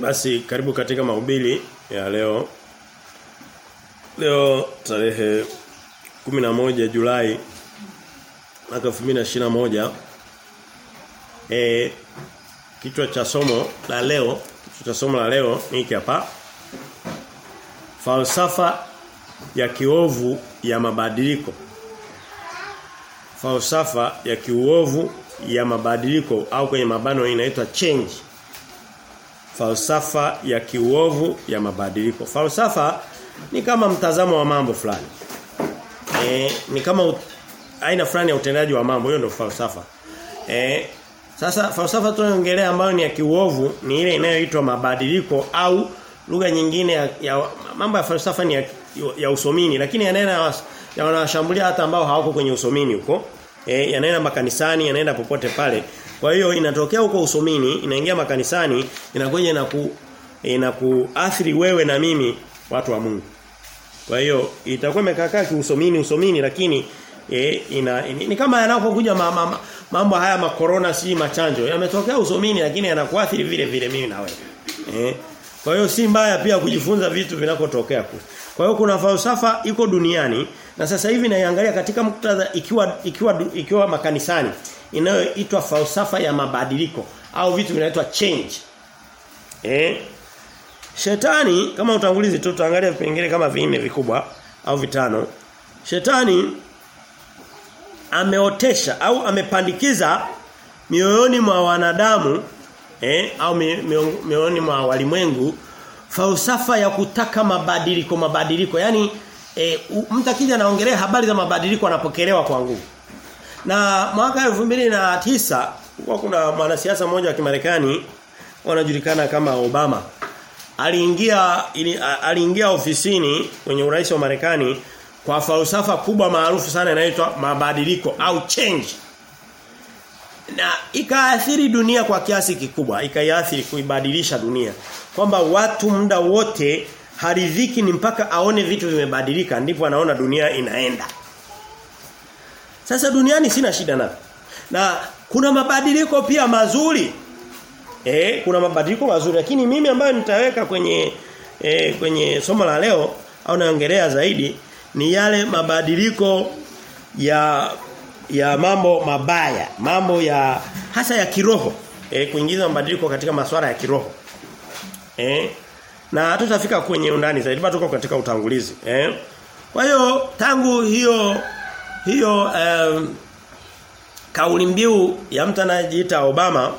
Basi karibu katika mahubiri ya leo. Leo tarehe 11 Julai mwaka 2021. Eh kichwa cha somo la leo, kichwa cha somo la leo ni hapa. Falsafa ya kiovu ya mabadiliko. Falsafa ya kiovu ya mabadiliko au kwenye mabano inaitwa change falsafa ya kiuovu ya mabadiliko. Falsafa ni kama mtazamo wa mambo fulani. E, ni kama aina fulani ya utendaji wa mambo, hiyo ndio falsafa. E, sasa falsafa tunayoongelea ambayo ni ya kiuovu ni ile inayoitwa mabadiliko au lugha nyingine ya, ya mambo ya falsafa ni ya, ya usomini lakini yanaenda yanawashambulia hata ambao hawako kwenye usomini huko. E, yanaenda makanisani, yanaenda popote pale. Kwa hiyo inatokea huko usomini, inaingia makanisani, inakuja na ku inakuathiri wewe na mimi watu wa Mungu. Kwa hiyo itakuwa imekaa kiusomini usomini lakini e, ina, ni, ni kama yanapokuja ma, ma, mambo haya ma corona si machanjo yametokea usomini lakini yanakuathiri vile vile mimi na wewe. Eh? Kwa hiyo si mbaya pia kujifunza vitu vinakotokea kule. Kwa hiyo kuna falsafa iko duniani na sasa hivi naiangalia katika muktadha ikiwa ikiwa ikiwa makanisani inayoitwa falsafa ya mabadiliko au vitu vinaitwa change. Eh? Shetani kama utangulizi tu tutaangalia vipengele kama vinne vikubwa au vitano. Shetani ameotesha au amepandikiza mioyoni mwa wanadamu eh au mioyoni mwa walimwengu falsafa ya kutaka mabadiliko mabadiliko yani e, mtu akija anaongelea habari za mabadiliko anapokelewa kwa nguvu. Na mwaka 2009 kwa kuna mwanasiasa mmoja wa Kimarekani wanajulikana kama Obama aliingia aliingia ofisini kwenye urais wa Marekani kwa falsafa kubwa maarufu sana inaitwa mabadiliko au change. Na ikaathiri dunia kwa kiasi kikubwa ikaiathiri kuibadilisha dunia. Kwamba watu muda wote haridhiki ni mpaka aone vitu vimebadilika ndipo anaona dunia inaenda sasa duniani sina shida nayo na kuna mabadiliko pia mazuri eh kuna mabadiliko mazuri lakini mimi ambayo nitaweka kwenye e, kwenye somo la leo au naongelea zaidi ni yale mabadiliko ya ya mambo mabaya, mambo ya hasa ya kiroho. E, kuingiza mabadiliko katika masuala ya kiroho. E, na hatutafika kwenye undani zaidi bado tuko katika utangulizi. eh kwa hiyo tangu hiyo hiyo um, kauli mbiu ya mtu anayejiita Obama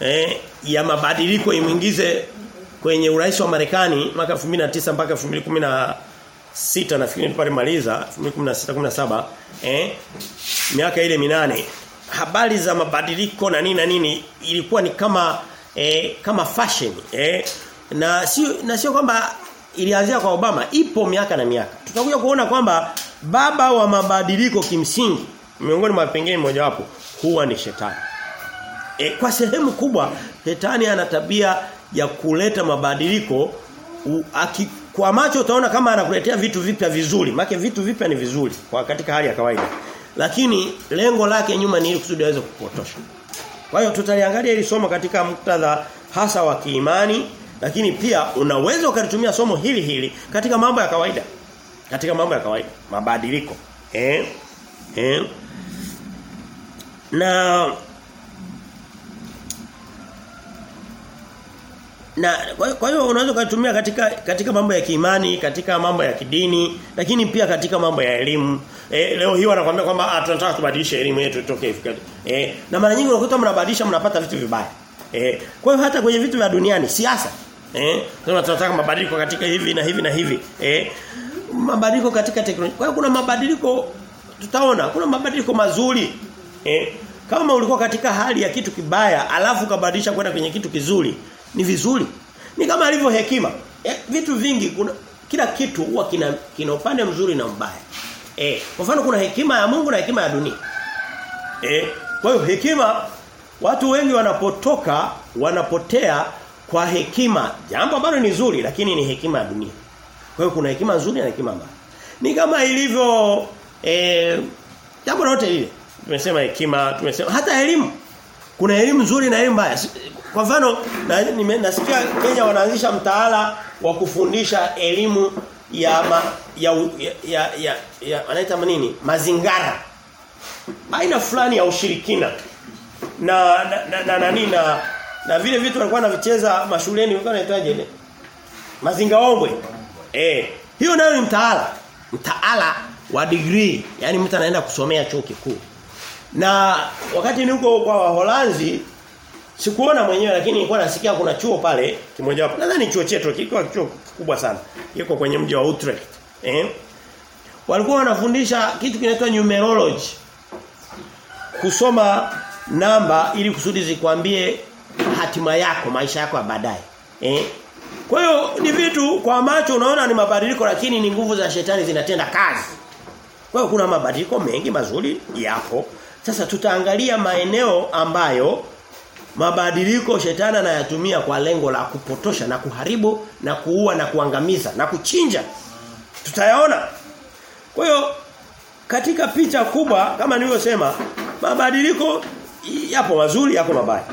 eh, ya mabadiliko imwingize kwenye urais wa Marekani mwaka 2009 mpaka 2010 sita nafikiri pale maliza 2016 17 eh miaka ile minane habari za mabadiliko na nini na nini ilikuwa ni kama eh, kama fashion eh na sio na sio kwamba ilianzia kwa Obama ipo miaka na miaka tutakuja kuona kwamba baba wa mabadiliko kimsingi miongoni mwa pengine mmoja wapo huwa ni shetani e, kwa sehemu kubwa shetani ana tabia ya kuleta mabadiliko u, aki, kwa macho utaona kama anakuletea vitu vipya vizuri. Maana vitu vipya ni vizuri kwa katika hali ya kawaida. Lakini lengo lake nyuma ni ili kusudi aweze kupotosha. Kwa hiyo tutaliangalia hili somo katika muktadha hasa wa kiimani lakini pia unaweza ukalitumia somo hili hili katika mambo ya kawaida. Katika mambo ya kawaida, mabadiliko. Eh? Eh? Na na kwa hiyo unaweza kutumia katika katika mambo ya kiimani, katika mambo ya kidini, lakini pia katika mambo ya elimu. E, leo hii wanakuambia kwamba tunataka kubadilisha elimu yetu itoke. E, na mara nyingi unakuta mnabadilisha mnapata vitu vibaya. E, kwa hiyo hata kwenye vitu vya duniani, siasa. Eh, tunataka mabadiliko katika hivi na hivi na hivi. Eh, mabadiliko katika teknolojia. Kwa hiyo kuna mabadiliko tutaona, kuna mabadiliko mazuri. Eh, kama ulikuwa katika hali ya kitu kibaya, alafu kabadilisha kwenda kwenye kitu kizuri, ni vizuri. Ni kama alivyo hekima. Eh, vitu vingi kuna kila kitu huwa kina kina upande mzuri na mbaya. Eh, kwa mfano kuna hekima ya Mungu na hekima ya dunia. Eh, kwa hiyo hekima watu wengi wanapotoka wanapotea kwa hekima. Jambo ambalo ni zuri lakini ni hekima ya dunia. Kwa hiyo kuna hekima nzuri na hekima mbaya. Ni kama ilivyo eh jambo lote lile. Tumesema hekima, tumesema hata elimu. Kuna elimu nzuri na elimu mbaya. Kwa mfano na, nasikia Kenya wanaanzisha mtaala wa kufundisha elimu ya ma, ya ya ya, ya, ya anaita nini? Mazingara. Aina fulani ya ushirikina. Na na na, na, na, na, na vile vitu walikuwa wanavicheza mashuleni walikuwa wanaitaje ile? Mazingaombwe. Eh, hiyo nayo ni mtaala. Mtaala wa degree, yani mtu anaenda kusomea chuo kikuu. Na wakati niko kwa Waholanzi sikuona mwenyewe lakini nilikuwa nasikia kuna chuo pale kimoja wapo. Nadhani chuo chetu kilikuwa chuo kikubwa sana. Kiko kwenye mji wa Utrecht. Eh? Walikuwa wanafundisha kitu kinaitwa numerology. Kusoma namba ili kusudi zikwambie hatima yako, maisha yako ya baadaye. Eh? Kwa hiyo ni vitu kwa macho unaona ni mabadiliko lakini ni nguvu za shetani zinatenda kazi. Kwa hiyo kuna mabadiliko mengi mazuri yapo. Sasa tutaangalia maeneo ambayo mabadiliko shetani anayatumia kwa lengo la kupotosha na kuharibu na kuua na kuangamiza na kuchinja. Tutayaona. Kwa hiyo katika picha kubwa kama nilivyosema mabadiliko yapo mazuri yako mabaya.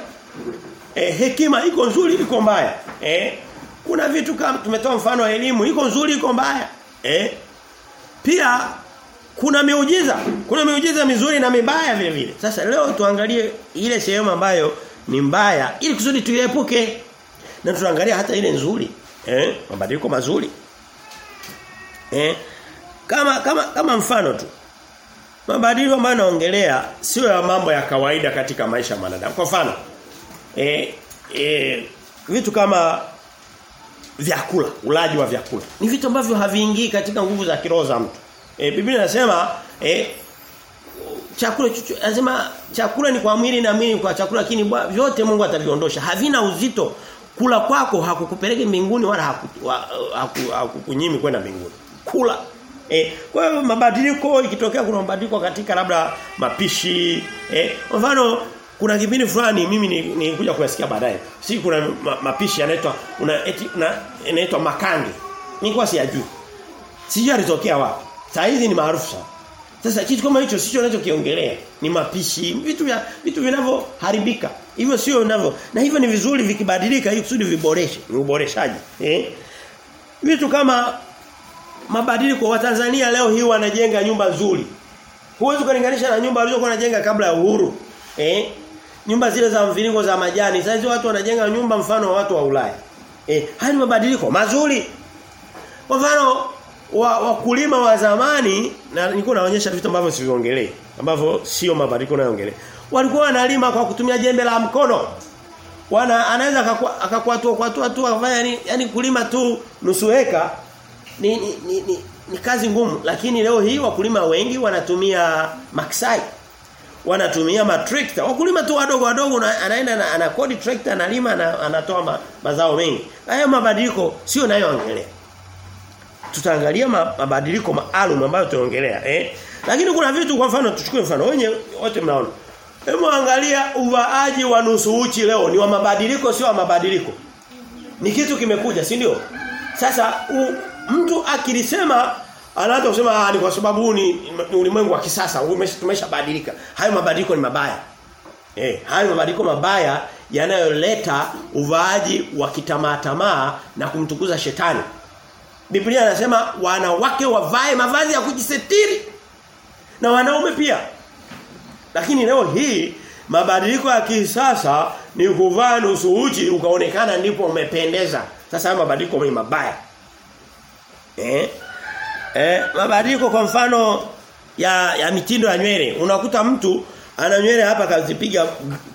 E, hekima iko nzuri iko mbaya. Eh kuna vitu kama tumetoa mfano wa elimu iko nzuri iko mbaya. Eh pia kuna miujiza, kuna miujiza mizuri na mibaya vile vile. Sasa leo tuangalie ile sehemu ambayo ni mbaya ili kusudi tuiepuke. Na tuangalia hata ile nzuri. Eh, mabadiliko mazuri. Eh? Kama kama kama mfano tu. Mabadiliko ambayo naongelea sio ya mambo ya kawaida katika maisha ya mwanadamu. Kwa mfano, eh, eh, vitu kama vyakula, ulaji wa vyakula. Ni vitu ambavyo haviingii katika nguvu za kiroho za mtu. E, Biblia inasema e, chakula lazima chakula ni kwa mwili na mwili kwa chakula lakini vyote Mungu ataviondosha. Havina uzito. Kula kwako hakukupeleke mbinguni wala hakukunyimi haku, kwenda mbinguni. Kula. E, kwa hiyo mabadiliko ikitokea kuna mabadiliko katika labda mapishi, eh mfano kuna kipindi fulani mimi nilikuja ni kuyasikia baadaye. Si kuna ma, mapishi yanaitwa una inaitwa makange. Nilikuwa siyajui. Sijui alitokea wapi. Saa hizi ni maarufu sana. Sasa kitu kama hicho sicho ninachokiongelea. Ni mapishi, vitu vya vitu vinavyoharibika. Hivyo sio vinavyo. Na hivyo ni vizuri vikibadilika ili kusudi viboreshe. Ni uboreshaji. Eh? Vitu kama mabadiliko wa Tanzania leo hii wanajenga nyumba nzuri. Huwezi kulinganisha na nyumba walizokuwa wanajenga kabla ya uhuru. Eh? Nyumba zile za mviringo za majani. Sasa watu wanajenga nyumba mfano wa watu wa Ulaya. Eh, haya ni mabadiliko mazuri. Kwa mfano wa wakulima wa zamani na nilikuwa naonyesha vitu ambavyo siviongelee ambavyo sio mabadiliko nayoongelea. Walikuwa wanalima kwa kutumia jembe la mkono. Wana anaweza akakwatua kwa tu tu afanya yani, yani kulima tu nusu eka ni ni, ni, ni ni kazi ngumu lakini leo hii wakulima wengi wanatumia maksai wanatumia matrekta wakulima tu wadogo wadogo na, anaenda na, anakodi trekta analima na anatoa ma, mazao mengi. Haya mabadiliko sio nayoongelea. Tutaangalia mabadiliko maalum ambayo tunaongelea eh? Lakini kuna vitu kwa mfano tuchukue mfano. Wenye wote mnaona. Hebu angalia uvaaji wa nusu uchi leo. Ni wa mabadiliko sio wa mabadiliko? Ni kitu kimekuja si ndio? Sasa u, mtu akilisema anaanza kusema ni kwa sababu ni, ni ulimwengu wa kisasa tumeshabadilika hayo mabadiliko ni mabaya eh hayo mabadiliko mabaya yanayoleta uvaaji wa kitamaa tamaa na kumtukuza shetani Biblia anasema wanawake wavae mavazi ya kujisetiri na wanaume pia. Lakini leo hii mabadiliko ya kisasa ni kuvaa nusu uchi ukaonekana ndipo umependeza. Sasa hayo mabadiliko ni mabaya. Eh? Eh, mabadiliko kwa mfano ya ya mitindo ya nywele. Unakuta mtu ana nywele hapa kazipiga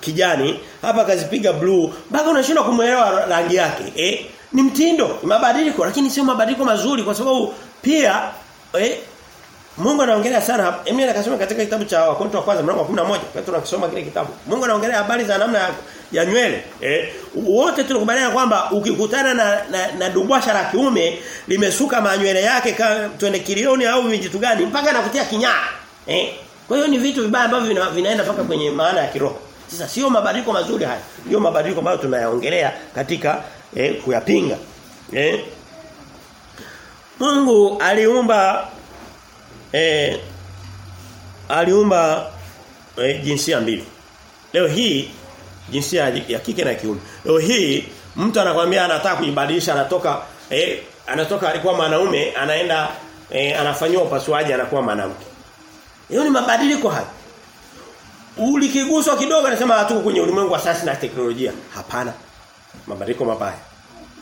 kijani, hapa kazipiga blue, mpaka unashindwa kumuelewa rangi yake. Eh? ni mtindo, mabadiliko lakini sio mabadiliko mazuri kwa sababu pia eh, Mungu anaongelea sana, Emile akasema katika kitabu cha Wakorintho wa kwanza mlango wa 11, wakati tunakisoma kile kitabu. Mungu anaongelea habari za namna ya, ya nywele. Eh, wote tunakubaliana kwamba ukikutana na na, na dubwasha la kiume limesuka manywele yake kama twende kilioni au vijitu gani mpaka anakutia kinyaa. Eh? Kwa hiyo ni vitu vibaya ambavyo vina, vinaenda paka kwenye maana ya kiroho. Sasa sio mabadiliko mazuri haya. Ndio mabadiliko ambayo tunayaongelea katika eh, kuyapinga. Eh? Mungu aliumba eh, aliumba eh, jinsia mbili. Leo hii jinsia ya kike na kiume. Leo hii mtu anakwambia anataka kujibadilisha anatoka eh anatoka alikuwa mwanaume anaenda eh, anafanywa upasuaji anakuwa mwanamke. Hiyo ni mabadiliko haya. Ulikiguswa kidogo anasema hatuko kwenye ulimwengu wa sasa na teknolojia. Hapana. Mabadiliko mabaya.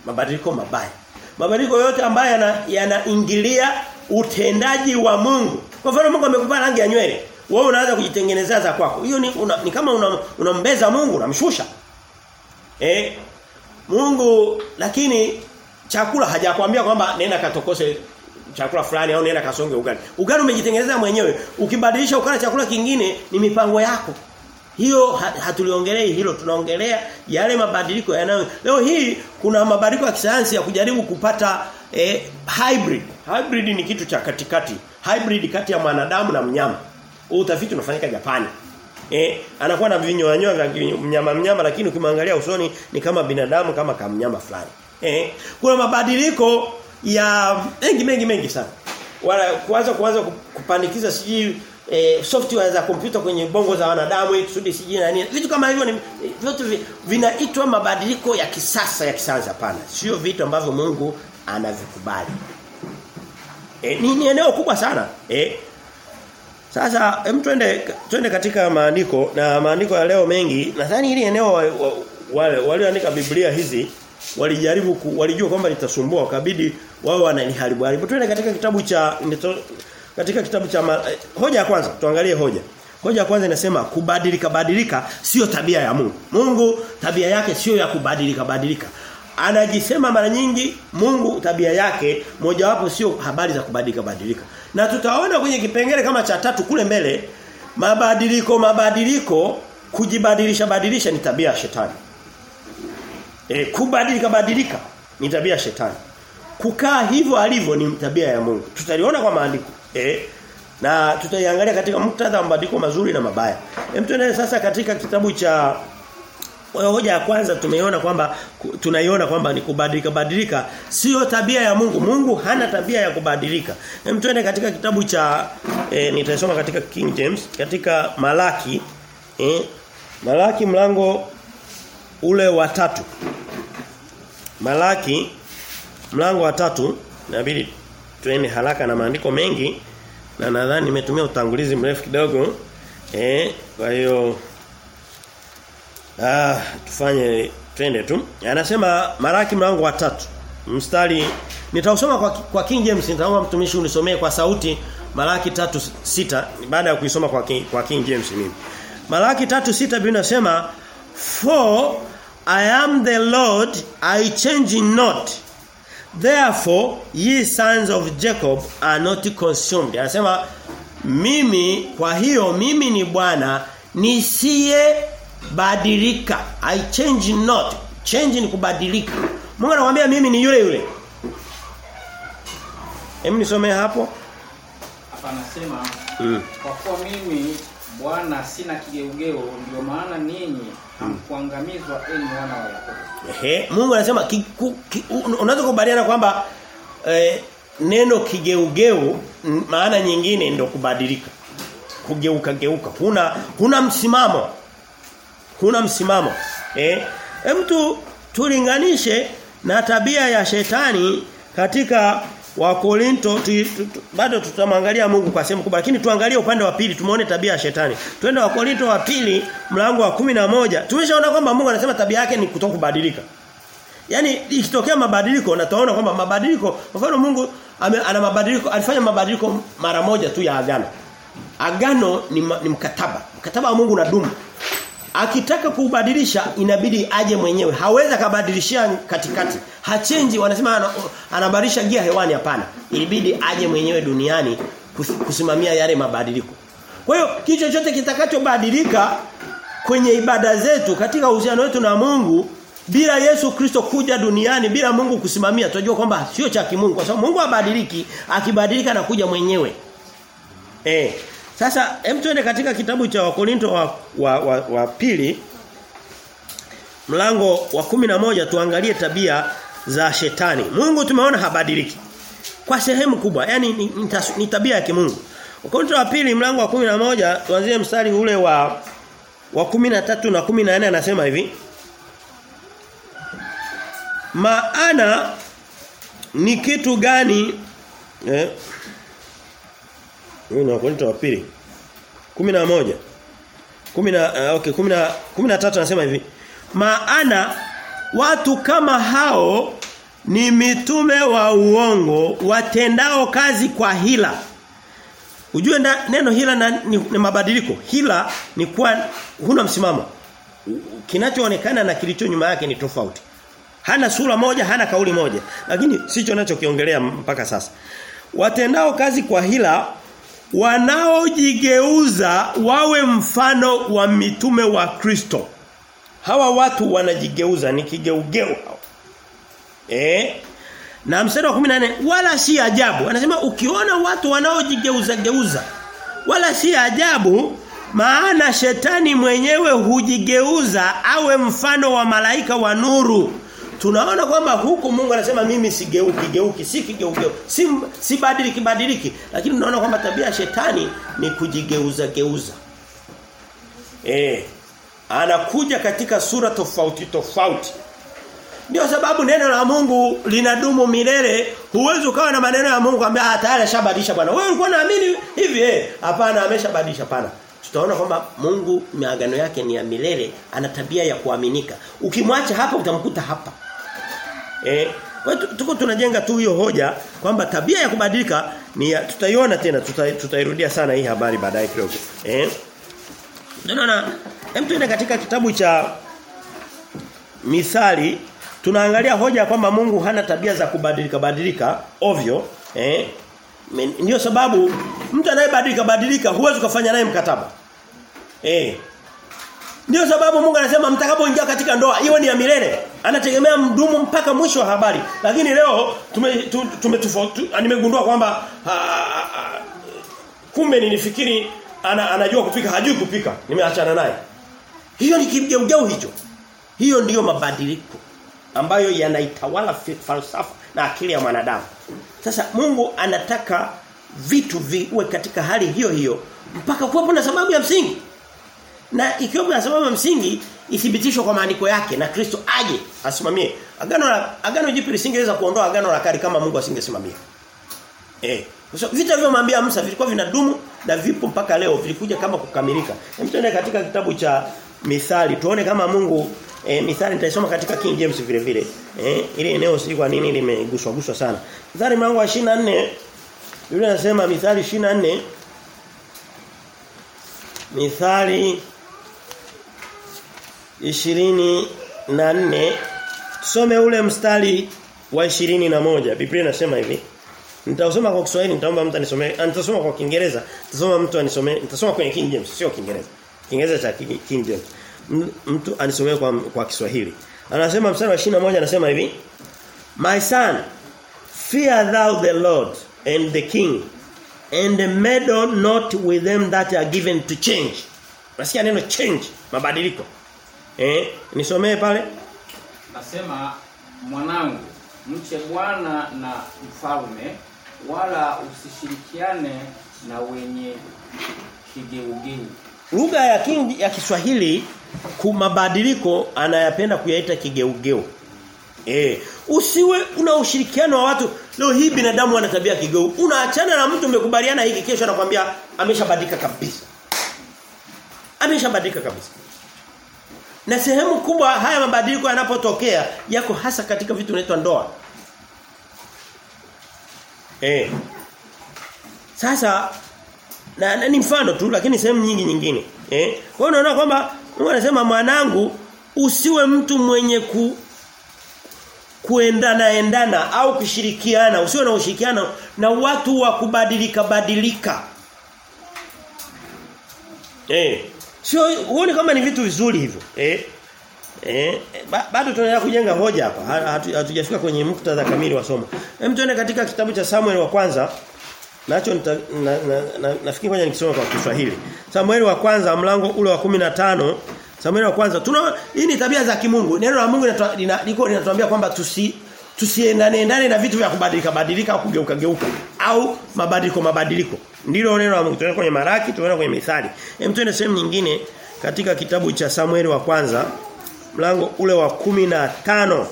Mabadiliko mabaya. Mabadiliko yote ambayo yanaingilia yana utendaji wa Mungu. Kwa mfano Mungu amekupa rangi ya nywele. Wewe unaanza kujitengenezea za kwako. Hiyo ni, una, ni kama unambeza una Mungu, unamshusha. Eh? Mungu lakini chakula hajakwambia kwamba nenda katokose chakula fulani au nenda kasonge ugali. Ugali umejitengenezea mwenyewe. Ukibadilisha ukala chakula kingine ni mipango yako. Hiyo hatuliongelei hilo tunaongelea yale mabadiliko yanayo. Leo hii kuna mabadiliko ya kisayansi ya kujaribu kupata eh, hybrid. Hybrid ni kitu cha katikati. Hybrid kati ya mwanadamu na mnyama. Utafiti unafanyika Japani. Eh, anakuwa na vinyoanyoa vya mnyama mnyama lakini ukimwangalia usoni ni kama binadamu kama kama mnyama fulani. Eh, kuna mabadiliko ya mengi mengi mengi sana. Wala kuanza kuanza kupandikiza siji eh, software za kompyuta kwenye bongo za wanadamu ili kusudi siji na nini. Vitu kama hivyo ni vitu vinaitwa mabadiliko ya kisasa ya kisayansi hapana. Sio vitu ambavyo Mungu anavikubali. E, ni, ni eneo kubwa sana. E, sasa hem twende twende katika maandiko na maandiko ya leo mengi nadhani hili eneo wale wa, walioandika Biblia hizi walijaribu walijua kwamba litasumbua wakabidi wao wanaliharibu haribu. Twende katika kitabu cha katika kitabu cha ma, eh, hoja ya kwanza tuangalie hoja. Hoja ya kwanza inasema kubadilika badilika sio tabia ya Mungu. Mungu tabia yake sio ya kubadilika badilika. Anajisema mara nyingi Mungu tabia yake mojawapo sio habari za kubadilika badilika. Na tutaona kwenye kipengele kama cha tatu kule mbele mabadiliko mabadiliko kujibadilisha badilisha ni tabia ya shetani. E, kubadilika badilika ni tabia ya shetani. Kukaa hivyo alivyo ni tabia ya Mungu. Tutaliona kwa maandiko. E, na tutaiangalia katika muktadha wa mabadiliko mazuri na mabaya. Hem tuendelee sasa katika kitabu cha hoja ya kwanza tumeiona kwamba tunaiona kwamba ni kubadilika badilika sio tabia ya Mungu. Mungu hana tabia ya kubadilika. Hem tuende katika kitabu cha e, nitasoma katika King James katika Malaki e, Malaki mlango ule wa tatu. Malaki mlango wa tatu inabidi tuende haraka na maandiko mengi na nadhani nimetumia utangulizi mrefu kidogo. Eh, kwa hiyo ah tufanye twende tu. Anasema Malaki mlango wa tatu mstari nitausoma kwa kwa King James nitaomba mtumishi unisomee kwa sauti Malaki tatu sita baada ya kuisoma kwa King, kwa King James mimi. Malaki tatu sita Biblia inasema for I am the Lord I change not Therefore ye sons of Jacob are not consumed. Anasema mimi kwa hiyo mimi ni Bwana nisiye badilika. I change not. Change ni kubadilika. Mungu anamwambia mimi ni yule yule. Hem nisomee hapo. Hapa anasema mm. kwa kuwa mimi Bwana sina kigeugeu ndio maana ninyi hamkuangamizwa enyi wana wa Yakobo. Ehe, Mungu anasema unaweza kubaliana kwamba eh, neno kigeugeu maana nyingine ndio kubadilika. Kugeuka geuka. Huna huna msimamo. Huna msimamo. Eh, mtu tulinganishe na tabia ya shetani katika wa Korinto bado tutamwangalia Mungu kwa sehemu kubwa lakini tuangalie upande wa pili tumuone tabia ya shetani. Twende wa Korinto wa pili mlango wa kumi na moja Tumeshaona kwamba Mungu anasema tabia yake ni kutokubadilika. Yaani ikitokea mabadiliko na tunaona kwamba mabadiliko kwa mfano Mungu ame, ana mabadiliko alifanya mabadiliko mara moja tu ya agano. Agano ni, ni mkataba. Mkataba wa Mungu unadumu. Akitaka kubadilisha inabidi aje mwenyewe. Hawezi kabadilishia katikati. Hachenji wanasema anabadilisha gia hewani hapana. Ilibidi aje mwenyewe duniani kusimamia yale mabadiliko. Kwa hiyo kitu chochote kitakachobadilika kwenye ibada zetu katika uhusiano wetu na Mungu bila Yesu Kristo kuja duniani bila Mungu kusimamia tunajua kwamba sio cha kimungu kwa sababu Mungu habadiliki akibadilika na kuja mwenyewe. Eh sasa hem tuende katika kitabu cha Wakorinto wa, wa, wa, wa pili mlango wa kumi na moja tuangalie tabia za shetani. Mungu tumeona habadiliki. Kwa sehemu kubwa, yani ni, ni, ni tabia ya kimungu. Wakorinto wa pili mlango wa kumi na moja tuanzie mstari ule wa wa 13 na 14 anasema hivi maana ni kitu gani eh huyu ni Wakorintho wa pili 11 10 uh, okay 10 13 anasema hivi maana watu kama hao ni mitume wa uongo watendao kazi kwa hila Ujue na, neno hila na, ni, ni mabadiliko. Hila ni kuwa huna msimamo. Kinachoonekana na kilicho nyuma yake ni tofauti. Hana sura moja, hana kauli moja. Lakini sicho ninachokiongelea mpaka sasa. Watendao kazi kwa hila wanaojigeuza wawe mfano wa mitume wa Kristo. Hawa watu wanajigeuza ni kigeugeu hao. Eh? Na mstari wa 18 wala si ajabu. Anasema ukiona watu wanaojigeuza geuza wala si ajabu maana shetani mwenyewe hujigeuza awe mfano wa malaika wa nuru. Tunaona kwamba huku Mungu anasema mimi sigeuki geuki si kigeugeu si si badiliki badiliki lakini tunaona kwamba tabia ya shetani ni kujigeuza geuza. Eh anakuja katika sura tofauti tofauti. Ndio sababu neno la Mungu linadumu milele. Huwezi ukawa na maneno ya Mungu ambaye ah tayari ashabadilisha bwana. Wewe ulikuwa unaamini hivi eh? Hapana ameshabadilisha pana. Tutaona kwamba Mungu miagano yake ni ya milele, ana tabia ya kuaminika. Ukimwacha hapa utamkuta hapa. Eh, kwa tuko tunajenga tu hiyo hoja kwamba tabia ya kubadilika ni tutaiona tena tuta, tutairudia sana hii habari baadaye kidogo. Eh? Tunaona hem tuende katika kitabu cha Misali tunaangalia hoja kwamba Mungu hana tabia za kubadilika badilika ovyo. Eh? Ndio sababu mtu anayebadilika badilika huwezi kufanya naye mkataba. Eh? Ndio sababu Mungu anasema mtakapoingia katika ndoa iwe ni ya milele anategemea mdumu mpaka mwisho wa habari lakini leo tume nimegundua kwamba kumbe nilifikiri ana, anajua kupika hajui kupika nimeachana naye hiyo ni kigeugeu hicho hiyo ndiyo mabadiliko ambayo yanaitawala falsafa na akili ya mwanadamu. Sasa Mungu anataka vitu viwe katika hali hiyo hiyo mpaka kuwepo na sababu ya msingi. Na ikiwa na sababu ya msingi ithibitishwe kwa maandiko yake na Kristo aje asimamie. Agano la agano jipi lisingeweza kuondoa agano la kale kama Mungu asingesimamia. Eh. So, vita vilivyomwambia Musa vilikuwa vinadumu na vipo mpaka leo vilikuja kama kukamilika. Hem tuende katika kitabu cha Mithali tuone kama Mungu eh, mithali nitaisoma katika King James vile vile. Eh, ile eneo si kwa nini limeguswa guswa sana. Mithali mlango wa 24 Biblia inasema Mithali 24 Mithali 24 tusome ule mstari wa 21. Biblia inasema hivi. Nitasoma kwa Kiswahili, nitaomba mtu anisomee. Nitasoma kwa Kiingereza, nitasoma mtu anisomee. Nitasoma kwenye King James, sio Kiingereza. Kiingereza cha King James mtu anisomee kwa, kwa Kiswahili. Anasema mstari wa 21 anasema hivi. My son, fear thou the Lord and the king and meddle not with them that are given to change. Nasikia neno change, mabadiliko. Eh, nisomee pale. Nasema mwanangu, mche Bwana na mfalme wala usishirikiane na wenye kigeugeu. Lugha ya king, ya Kiswahili kumabadiliko anayapenda kuyaita kigeugeu. Eh, usiwe una ushirikiano wa watu. Leo hii binadamu ana tabia kigeu. Unaachana na mtu umekubaliana hiki kesho anakuambia ameshabadilika kabisa. Ameshabadilika kabisa. Na sehemu kubwa haya mabadiliko yanapotokea yako hasa katika vitu vinaitwa ndoa. Eh. Sasa na, na ni mfano tu lakini sehemu nyingi nyingine. Eh? Kwa hiyo unaona kwamba Mungu anasema mwanangu usiwe mtu mwenye ku kuendana endana au kushirikiana usiwe na ushirikiano na watu wa kubadilika badilika. Eh. Sio uone kama ni vitu vizuri hivyo. Eh. Eh, ba, bado tunaendelea kujenga hoja hapa. Hatujafika hatu kwenye muktadha kamili wa somo. Hem tuende katika kitabu cha Samuel wa kwanza. Nacho nita, na, na, na, nafikiri kwanza nikisoma kwa Kiswahili. Samuel wa kwanza mlango ule wa 15 Samuel wa kwanza tuna hii ni tabia za kimungu. Neno la Mungu linatuambia kwamba tusi tusiendane endane na vitu vya kubadilika badilika kugeuka geuka au mabadiliko mabadiliko. Ndilo neno la Mungu. tunaona kwenye Maraki, tunaona kwenye Mithali. Hem tuende sehemu nyingine katika kitabu cha Samueli wa kwanza mlango ule wa 15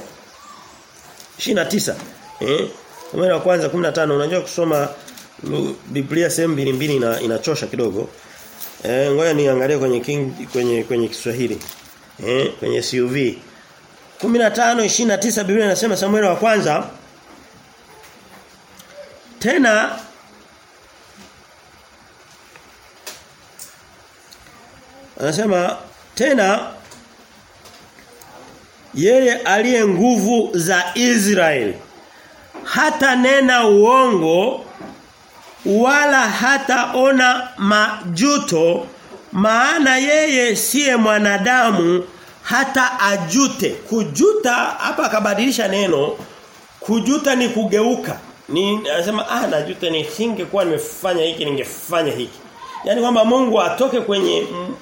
29 eh Samueli wa kwanza 15 unajua kusoma Biblia sehemu mbili mbili ina, inachosha kidogo eh ngoja niangalie kwenye King kwenye kwenye Kiswahili eh kwenye CUV 15 29 Biblia inasema Samueli wa kwanza. Tena Anasema tena yeye aliye nguvu za Israeli hata nena uongo wala hata ona majuto maana yeye siye mwanadamu hata ajute. Kujuta hapa akabadilisha neno kujuta ni kugeuka. Ni anasema ah najuta nisingekuwa nimefanya hiki ningefanya hiki. Yani kwamba Mungu atoke kwenye mm,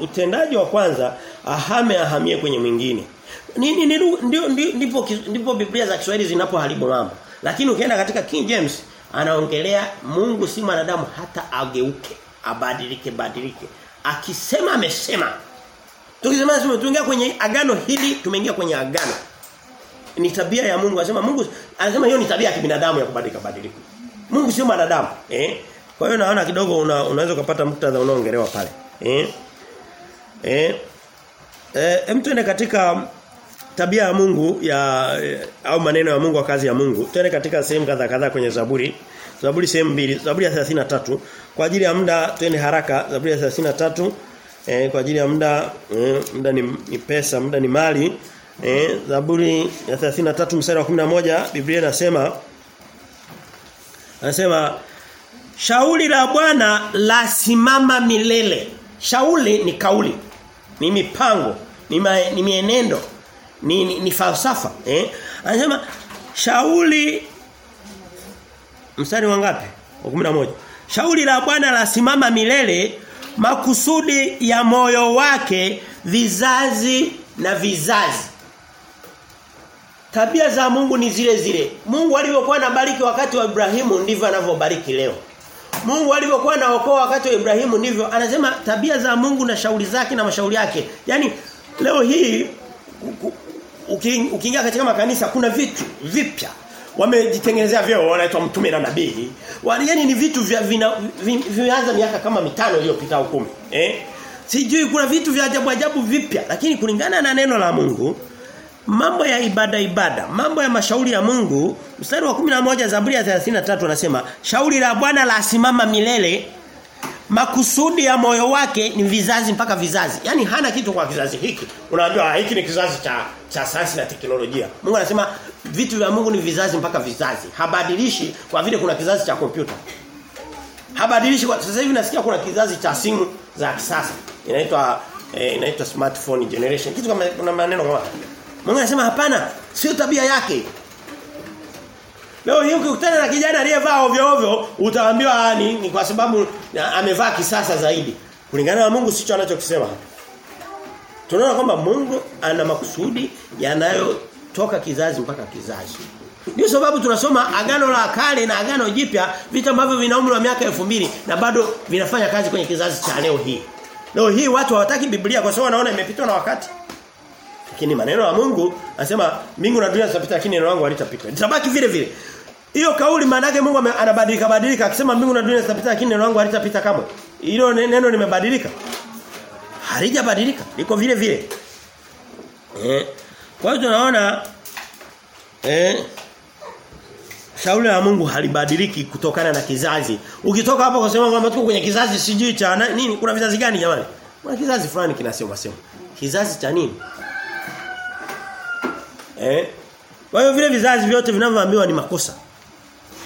utendaji wa kwanza ahame ahamie kwenye mwingine. Nini ndio ndipo ndipo Biblia za Kiswahili zinapoharibu mambo. Lakini ukienda katika King James anaongelea Mungu si mwanadamu hata ageuke abadilike badilike. Akisema amesema tukisema tumeingia kwenye agano hili tumeingia kwenye agano. Ni tabia ya Mungu. Anasema Mungu anasema hiyo ni tabia ya kibinadamu ya kubadilika badilika Mungu sio mwanadamu eh? Kwa hiyo naona kidogo una, unaweza kupata muktadha unaoongelewa pale eh? Eh? Eh mtuende katika tabia ya Mungu ya eh, au maneno ya Mungu wa kazi ya Mungu. Tuende katika sehemu kadha kadha kwenye Zaburi. Zaburi sehemu mbili Zaburi ya 33 kwa ajili ya muda twende haraka. Zaburi ya 33 eh, kwa ajili ya muda eh, muda ni, ni pesa muda ni mali. Eh, Zaburi ya 33 mstari wa 11 Biblia inasema anasema shauri la Bwana lasimama milele. Shauri ni kauli ni mipango ni, ma, ni mienendo ni, ni, ni falsafa. Eh anasema shauri mstari wa ngapi? Wa 11 shauri la Bwana lasimama milele makusudi ya moyo wake vizazi na vizazi. Tabia za Mungu ni zile zile. Mungu alivyokuwa anabariki wakati wa Ibrahimu ndivyo anavyobariki leo. Mungu alivyokuwa anaokoa wakati wa Ibrahimu ndivyo anasema tabia za Mungu na shauri zake na mashauri yake. Yaani leo hii ukiingia katika makanisa kuna vitu vipya wamejitengenezea vyeo wanaitwa mtume na nabii. Yaani ni vitu vya vimeanza miaka kama mitano iliyopita au kumi eh? Sijui kuna vitu vya ajabu ajabu vipya lakini kulingana na neno la Mungu mambo ya ibada ibada mambo ya mashauri ya Mungu mstari wa 11 Zaburi ya 33 anasema shauri la Bwana la simama milele makusudi ya moyo wake ni vizazi mpaka vizazi. Yaani hana kitu kwa kizazi hiki. Unaambiwa hiki ni kizazi cha cha sayansi na teknolojia. Mungu anasema vitu vya Mungu ni vizazi mpaka vizazi. Habadilishi kwa vile kuna kizazi cha kompyuta. Habadilishi kwa sasa hivi nasikia kuna kizazi cha simu za kisasa. Inaitwa eh, inaitwa smartphone generation. Kitu kama kuna maneno kama Mungu anasema hapana, sio tabia yake. Leo hii ukikutana na kijana aliyevaa ovyo ovyo utaambiwa ni, ni kwa sababu amevaa kisasa zaidi. Kulingana na Mungu sicho anachokisema hapa. Tunaona kwamba Mungu ana makusudi yanayotoka kizazi mpaka kizazi. Ndio sababu tunasoma agano la kale na agano jipya vitu ambavyo vina umri wa miaka mbili na bado vinafanya kazi kwenye kizazi cha leo hii. Leo hii watu hawataki Biblia kwa sababu wanaona imepitwa na wakati. Lakini maneno ya Mungu anasema mbingu na dunia zitapita lakini neno langu halitapita. Litabaki vile vile. Hiyo kauli maana yake Mungu anabadilika badilika akisema mbingu na dunia zitapita lakini neno langu halitapita kamwe. Hilo neno limebadilika. Halijabadilika, liko vile vile. Eh. Kwa hiyo tunaona eh shauri la Mungu halibadiliki kutokana na kizazi. Ukitoka hapo ukasema kwamba tuko kwenye kizazi sijui cha nini, kuna vizazi gani jamani? Kuna kizazi fulani kinasema sema. Kizazi cha nini? Eh? Kwa hiyo vile vizazi vyote vinavyoambiwa ni makosa.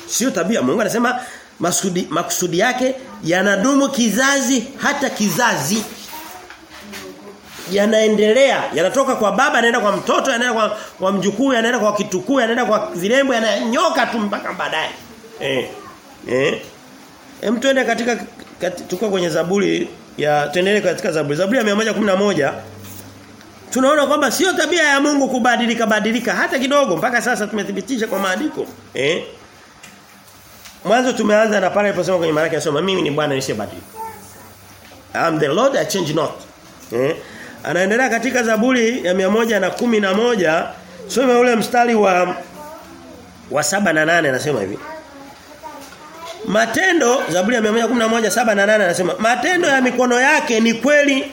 Sio tabia. Mungu anasema makusudi makusudi yake yanadumu kizazi hata kizazi. Yanaendelea, yanatoka kwa baba yanaenda kwa mtoto, yanaenda kwa, kwa mjukuu, yanaenda kwa kitukuu, yanaenda kwa virembo, yananyoka tu mpaka baadaye. Eh. Eh. Hem tuende katika kat, tuko kwenye Zaburi ya tuendelee katika Zaburi. Zaburi ya 111 tunaona kwamba sio tabia ya Mungu kubadilika badilika hata kidogo mpaka sasa tumethibitisha kwa maandiko. Eh? Mwanzo tumeanza na pale aliposema kwenye maraki anasema mimi ni Bwana nisiyebadilika I'm the Lord I change not. Eh? Anaendelea katika Zaburi ya moja na kumi na moja. Soma ule mstari wa wa saba na nane anasema hivi. Matendo Zaburi ya 111 7 na 8 anasema matendo ya mikono yake ni kweli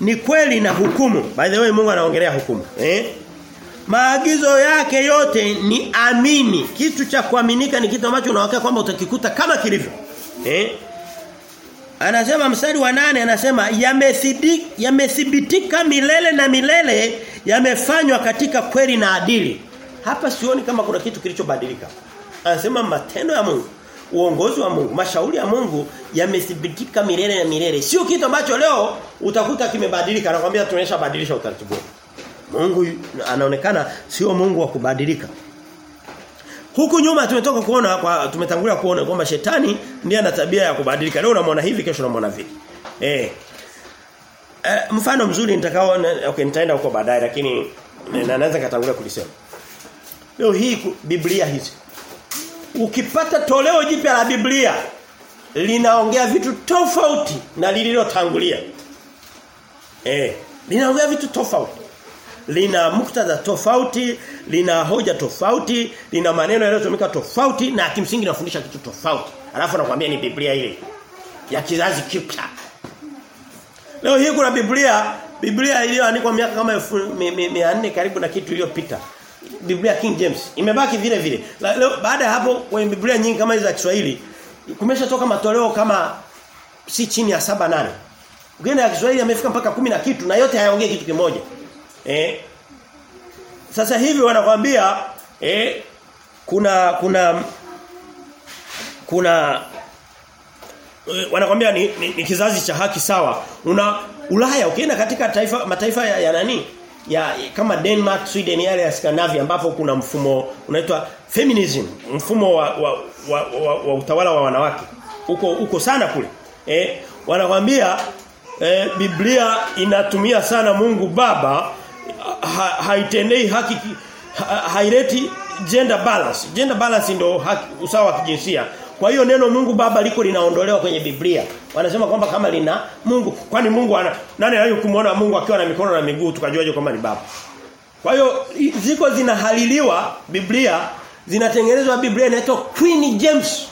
ni kweli na hukumu. By the way Mungu anaongelea hukumu. Eh? Maagizo yake yote ni amini. Kitu cha kuaminika ni kitu ambacho unawaka kwamba utakikuta kama kilivyo. Eh? Anasema mstari wa nane anasema yamethibitika milele na milele yamefanywa katika kweli na adili. Hapa sioni kama kuna kitu kilichobadilika. Anasema matendo ya Mungu, uongozi wa Mungu, mashauri ya Mungu yamethibitika milele na milele. Sio kitu ambacho leo utakuta kimebadilika. Anakuambia tumeshabadilisha utaratibu. Mungu anaonekana sio Mungu wa kubadilika. Huku nyuma tumetoka kuona kwa tumetangulia kuona kwamba shetani ndiye ana tabia ya kubadilika. Leo unamwona hivi kesho unamwona vile. Eh. E, mfano mzuri nitakao okay nitaenda huko baadaye lakini naweza katangulia kulisema. Leo hii Biblia hizi. Ukipata toleo jipya la Biblia linaongea vitu tofauti na lililotangulia. Eh, linaongea vitu tofauti lina muktadha tofauti, lina hoja tofauti, lina maneno yanayotumika tofauti na kimsingi nafundisha kitu tofauti. Alafu nakwambia ni Biblia ile ya kizazi kipya. Leo hii kuna Biblia, Biblia iliyoandikwa miaka kama 1400 karibu na kitu iliyopita. Biblia King James imebaki vile vile. Leo baada ya hapo kwenye Biblia nyingi kama hizo za Kiswahili kumeshatoka matoleo kama si chini ya saba nane. Ukienda ya Kiswahili amefika mpaka kumi na kitu na yote hayaongei kitu kimoja. Eh, sasa hivi wanakwambia eh, kuna kuna kuna eh, wanakwambia ni, ni, ni kizazi cha haki sawa. Una Ulaya ukienda katika taifa mataifa ya, ya nani? Ya kama Denmark, Sweden yale ya Scandinavia ambapo kuna mfumo unaitwa feminism, mfumo wa wa, wa, wa, wa utawala wa wanawake. Uko uko sana kule. Eh, wanakwambia eh, Biblia inatumia sana Mungu Baba ha, haitendei haki ha, haileti gender balance. Gender balance ndio usawa wa kijinsia. Kwa hiyo neno Mungu Baba liko linaondolewa kwenye Biblia. Wanasema kwamba kama lina Mungu kwani Mungu ana nani aliyokumuona Mungu akiwa na mikono na miguu tukajuaje kwamba ni Baba. Kwa hiyo ziko zinahaliliwa Biblia zinatengenezwa Biblia inaitwa Queen James.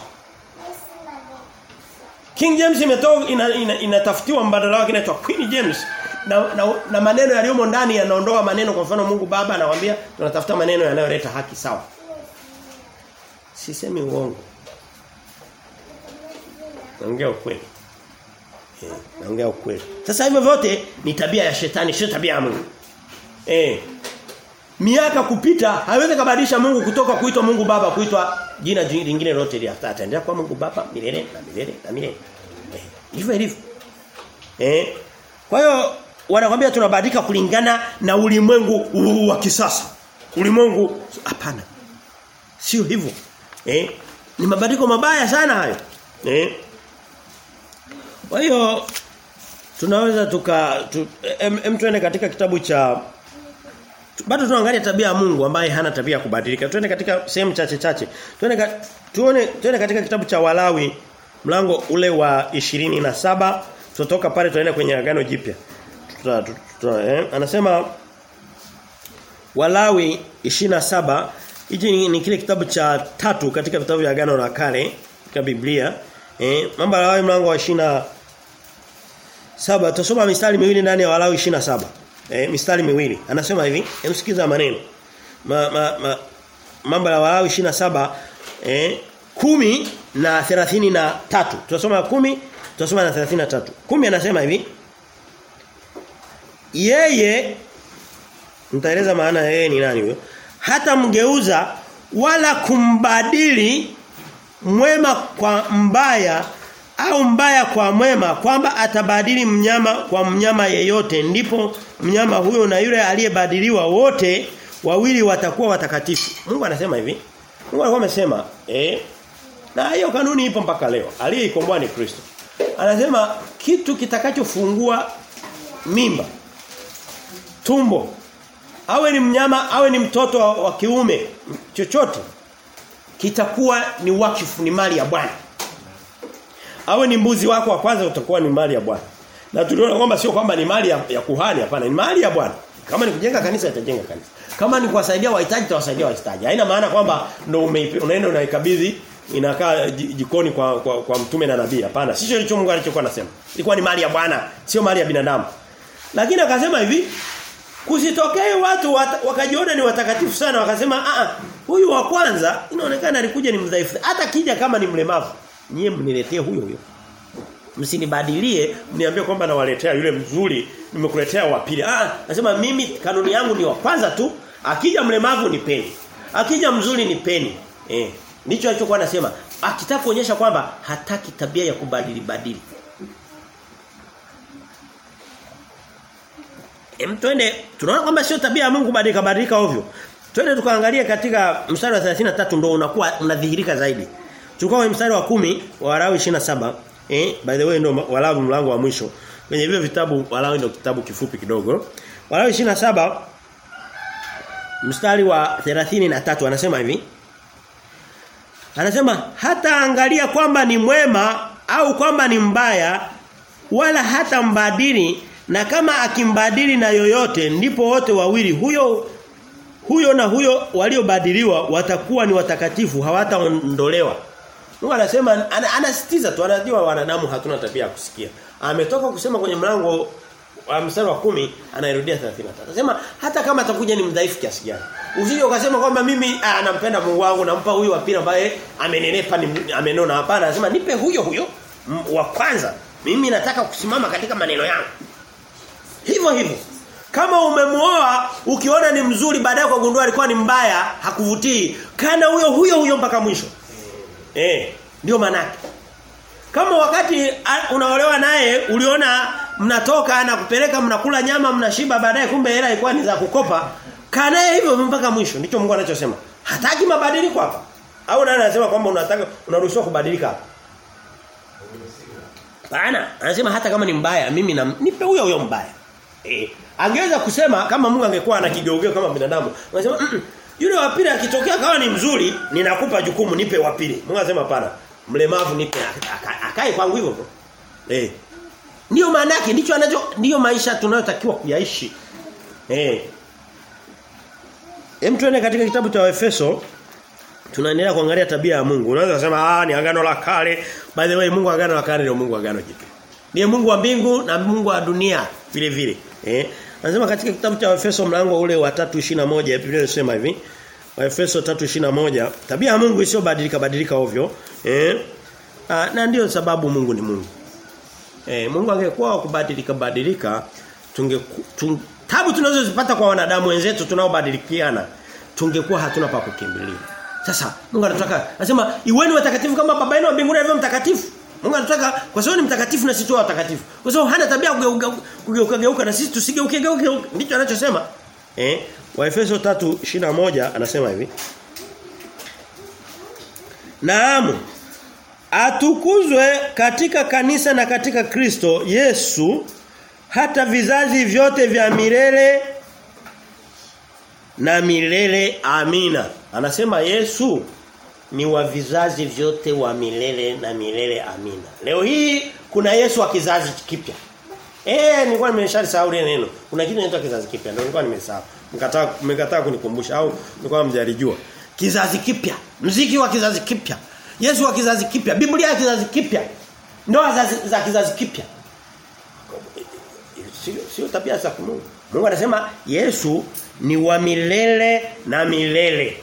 King James imetoka inatafutiwa ina, ina mbadala wake inaitwa Queen James na, na, na maneno yaliyomo ndani yanaondoa maneno kwa mfano Mungu Baba anawaambia tunatafuta maneno yanayoleta haki sawa. Sisemi uongo. Naongea ukweli. Eh, naongea ukweli. Sasa hivyo vyote ni tabia ya shetani, sio tabia ya Mungu. Eh. Miaka kupita haiwezi kubadilisha Mungu kutoka kuitwa Mungu Baba kuitwa jina lingine lolote ile ataendelea kwa Mungu Baba milele na milele na milele. Eh, hivyo ilivyo. Eh. Kwa hiyo wanakwambia tunabadilika kulingana na ulimwengu wa kisasa. Ulimwengu hapana. Sio hivyo. Eh? Ni mabadiliko mabaya sana hayo. Eh? Kwa hiyo tunaweza tuka tu, em, em tuende katika kitabu cha bado tunaangalia tabia ya Mungu ambaye hana tabia ya kubadilika. Tuende katika sehemu chache chache. Tuende tuone tuende katika kitabu cha Walawi mlango ule wa 27 tutoka pale tunaenda kwenye agano jipya. Eh, anasema Walawi 27 hiki ni, ni kile kitabu cha tatu katika vitabu vya agano la kale katika Biblia. Eh, mambo ya Walawi mlango wa 27 tutasoma mistari miwili ndani ya Walawi 27. Eh, mistari miwili. Anasema hivi, emsikiza maneno. Ma, ma, ma, mambo ya Walawi 27 eh kumi na thelathini na tatu Tutasoma kumi tutasoma na thelathini na tatu kumi anasema hivi. Yeye nitaeleza maana yeye ni nani huyo. Hata mgeuza wala kumbadili mwema kwa mbaya au mbaya kwa mwema kwamba atabadili mnyama kwa mnyama yeyote ndipo mnyama huyo na yule aliyebadiliwa wote wawili watakuwa watakatifu. Mungu anasema hivi. Mungu alikuwa amesema eh na hiyo kanuni ipo mpaka leo. Aliyeikomboa ni Kristo. Anasema kitu kitakachofungua mimba tumbo awe ni mnyama awe ni mtoto wa, kiume chochote kitakuwa ni wakifu ni mali ya Bwana. Awe ni mbuzi wako wa kwanza utakuwa ni mali ya Bwana. Na tuliona kwamba sio kwamba ni mali ya, ya kuhani hapana, ni mali ya Bwana. Kama ni kujenga kanisa itajenga kanisa. Kama ni kuwasaidia wahitaji tawasaidia wahitaji. Haina maana kwamba ndio unaenda unaikabidhi inakaa jikoni kwa, kwa kwa mtume na nabii. Hapana. Sio hicho Mungu alichokuwa anasema. Ilikuwa ni mali ya Bwana, sio mali ya binadamu. Lakini akasema hivi, kusitokee watu wat, wakajiona ni watakatifu sana wakasema a huyu wa kwanza inaonekana alikuja ni mdhaifu. Hata kija kama ni mlemavu, nyie mniletee huyo huyo. Msinibadilie, mniambie kwamba nawaletea yule mzuri, nimekuletea wa pili. Ah, nasema mimi kanuni yangu ni wa kwanza tu, akija mlemavu ni peni. Akija mzuri ni peni. Eh, ndicho alichokuwa anasema. Akitaka kuonyesha kwamba hataki tabia ya kubadili badili. Em twende tunaona kwamba sio tabia ya Mungu kubadilika badilika ovyo. Twende tukaangalia katika mstari wa 33 ndio unakuwa unadhihirika zaidi. Tulikuwa kwenye mstari wa kumi wa Walawi 27 eh by the way ndio Walawi mlango wa mwisho. Kwenye hivyo vitabu Walawi ndio kitabu kifupi kidogo. Walawi 27 mstari wa 33 anasema hivi. Anasema hata angalia kwamba ni mwema au kwamba ni mbaya wala hata mbadili na kama akimbadili na yoyote ndipo wote wawili huyo huyo na huyo waliobadiliwa watakuwa ni watakatifu hawataondolewa. Mungu anasema anasitiza tu anajua wanadamu hatuna tabia ya kusikia. Ametoka kusema kwenye mlango wa mstari wa kumi anairudia 33. Anasema hata kama atakuja ni mdhaifu kiasi gani. Usije ukasema kwamba mimi ah, nampenda Mungu wangu nampa huyu wa pili ambaye amenenepa ni amenona hapana anasema nipe huyo huyo wa kwanza. Mimi nataka kusimama katika maneno yangu. Hivyo hivyo. Kama umemuoa ukiona ni mzuri baadaye kwa gundua alikuwa ni mbaya hakuvutii kana huyo huyo huyo mpaka mwisho. Eh, ndio maana Kama wakati unaolewa naye uliona mnatoka na kupeleka mnakula nyama mnashiba baadaye kumbe hela ilikuwa ni za kukopa kanae hivyo mpaka mwisho ndicho Mungu anachosema. Hataki mabadiliko hapa. Au nani anasema kwamba unataka unaruhusiwa kubadilika hapa? Bana, anasema hata kama ni mbaya mimi na nipe huyo huyo mbaya. Eh, angeweza kusema kama Mungu angekuwa anakigeugeo kama binadamu. Anasema mm -mm, yule wa pili akitokea kawa ni mzuri, ninakupa jukumu nipe wa pili. Mungu anasema hapana. Mlemavu nipe akae kwangu hivyo. Eh. Ndio maana yake ndicho anacho ndio maisha tunayotakiwa kuyaishi. Eh. Hem tuende katika kitabu cha Efeso tunaendelea kuangalia tabia ya Mungu. Unaweza kusema ah ni agano la kale. By the way Mungu agano la kale ndio Mungu agano jipya. Ndiye Mungu wa mbingu na Mungu wa dunia vile vile. Eh? Anasema katika kitabu cha Efeso mlango ule wa 3:21 Biblia inasema hivi. Efeso 3:21 tabia ya Mungu isiyobadilika badilika ovyo. Eh? Ah, na ndiyo sababu Mungu ni Mungu. Eh, Mungu angekuwa kubadilika badilika tunge tung, tabu tunazozipata kwa wanadamu wenzetu tunaobadilikiana tungekuwa hatuna pa kukimbilia. Sasa Mungu anataka anasema iweni watakatifu kama baba yenu wa mbinguni alivyo mtakatifu. Mungu anataka kwa sababu ni mtakatifu na sisi watakatifu. Kwa sababu hana tabia kugeuka geuka na sisi tusigeuke geuke ndicho anachosema. Eh? Waefeso 3:21 anasema hivi. Naam. Atukuzwe katika kanisa na katika Kristo Yesu hata vizazi vyote vya milele na milele amina. Anasema Yesu ni wa vizazi vyote wa milele na milele amina. Leo hii kuna Yesu wa kizazi kipya. Eh nilikuwa nimeshalisahau ile neno. Kuna kitu kinaitwa kizazi kipya. Ndio nilikuwa nimesahau. Mkataa mmekataa kunikumbusha au nilikuwa mjarijua Kizazi kipya. Mziki wa kizazi kipya. Yesu wa kizazi kipya. Biblia ya kizazi kipya. Ndoa za, za kizazi kipya. Sio sio tabia za Mungu. Mungu anasema Yesu ni wa milele na milele.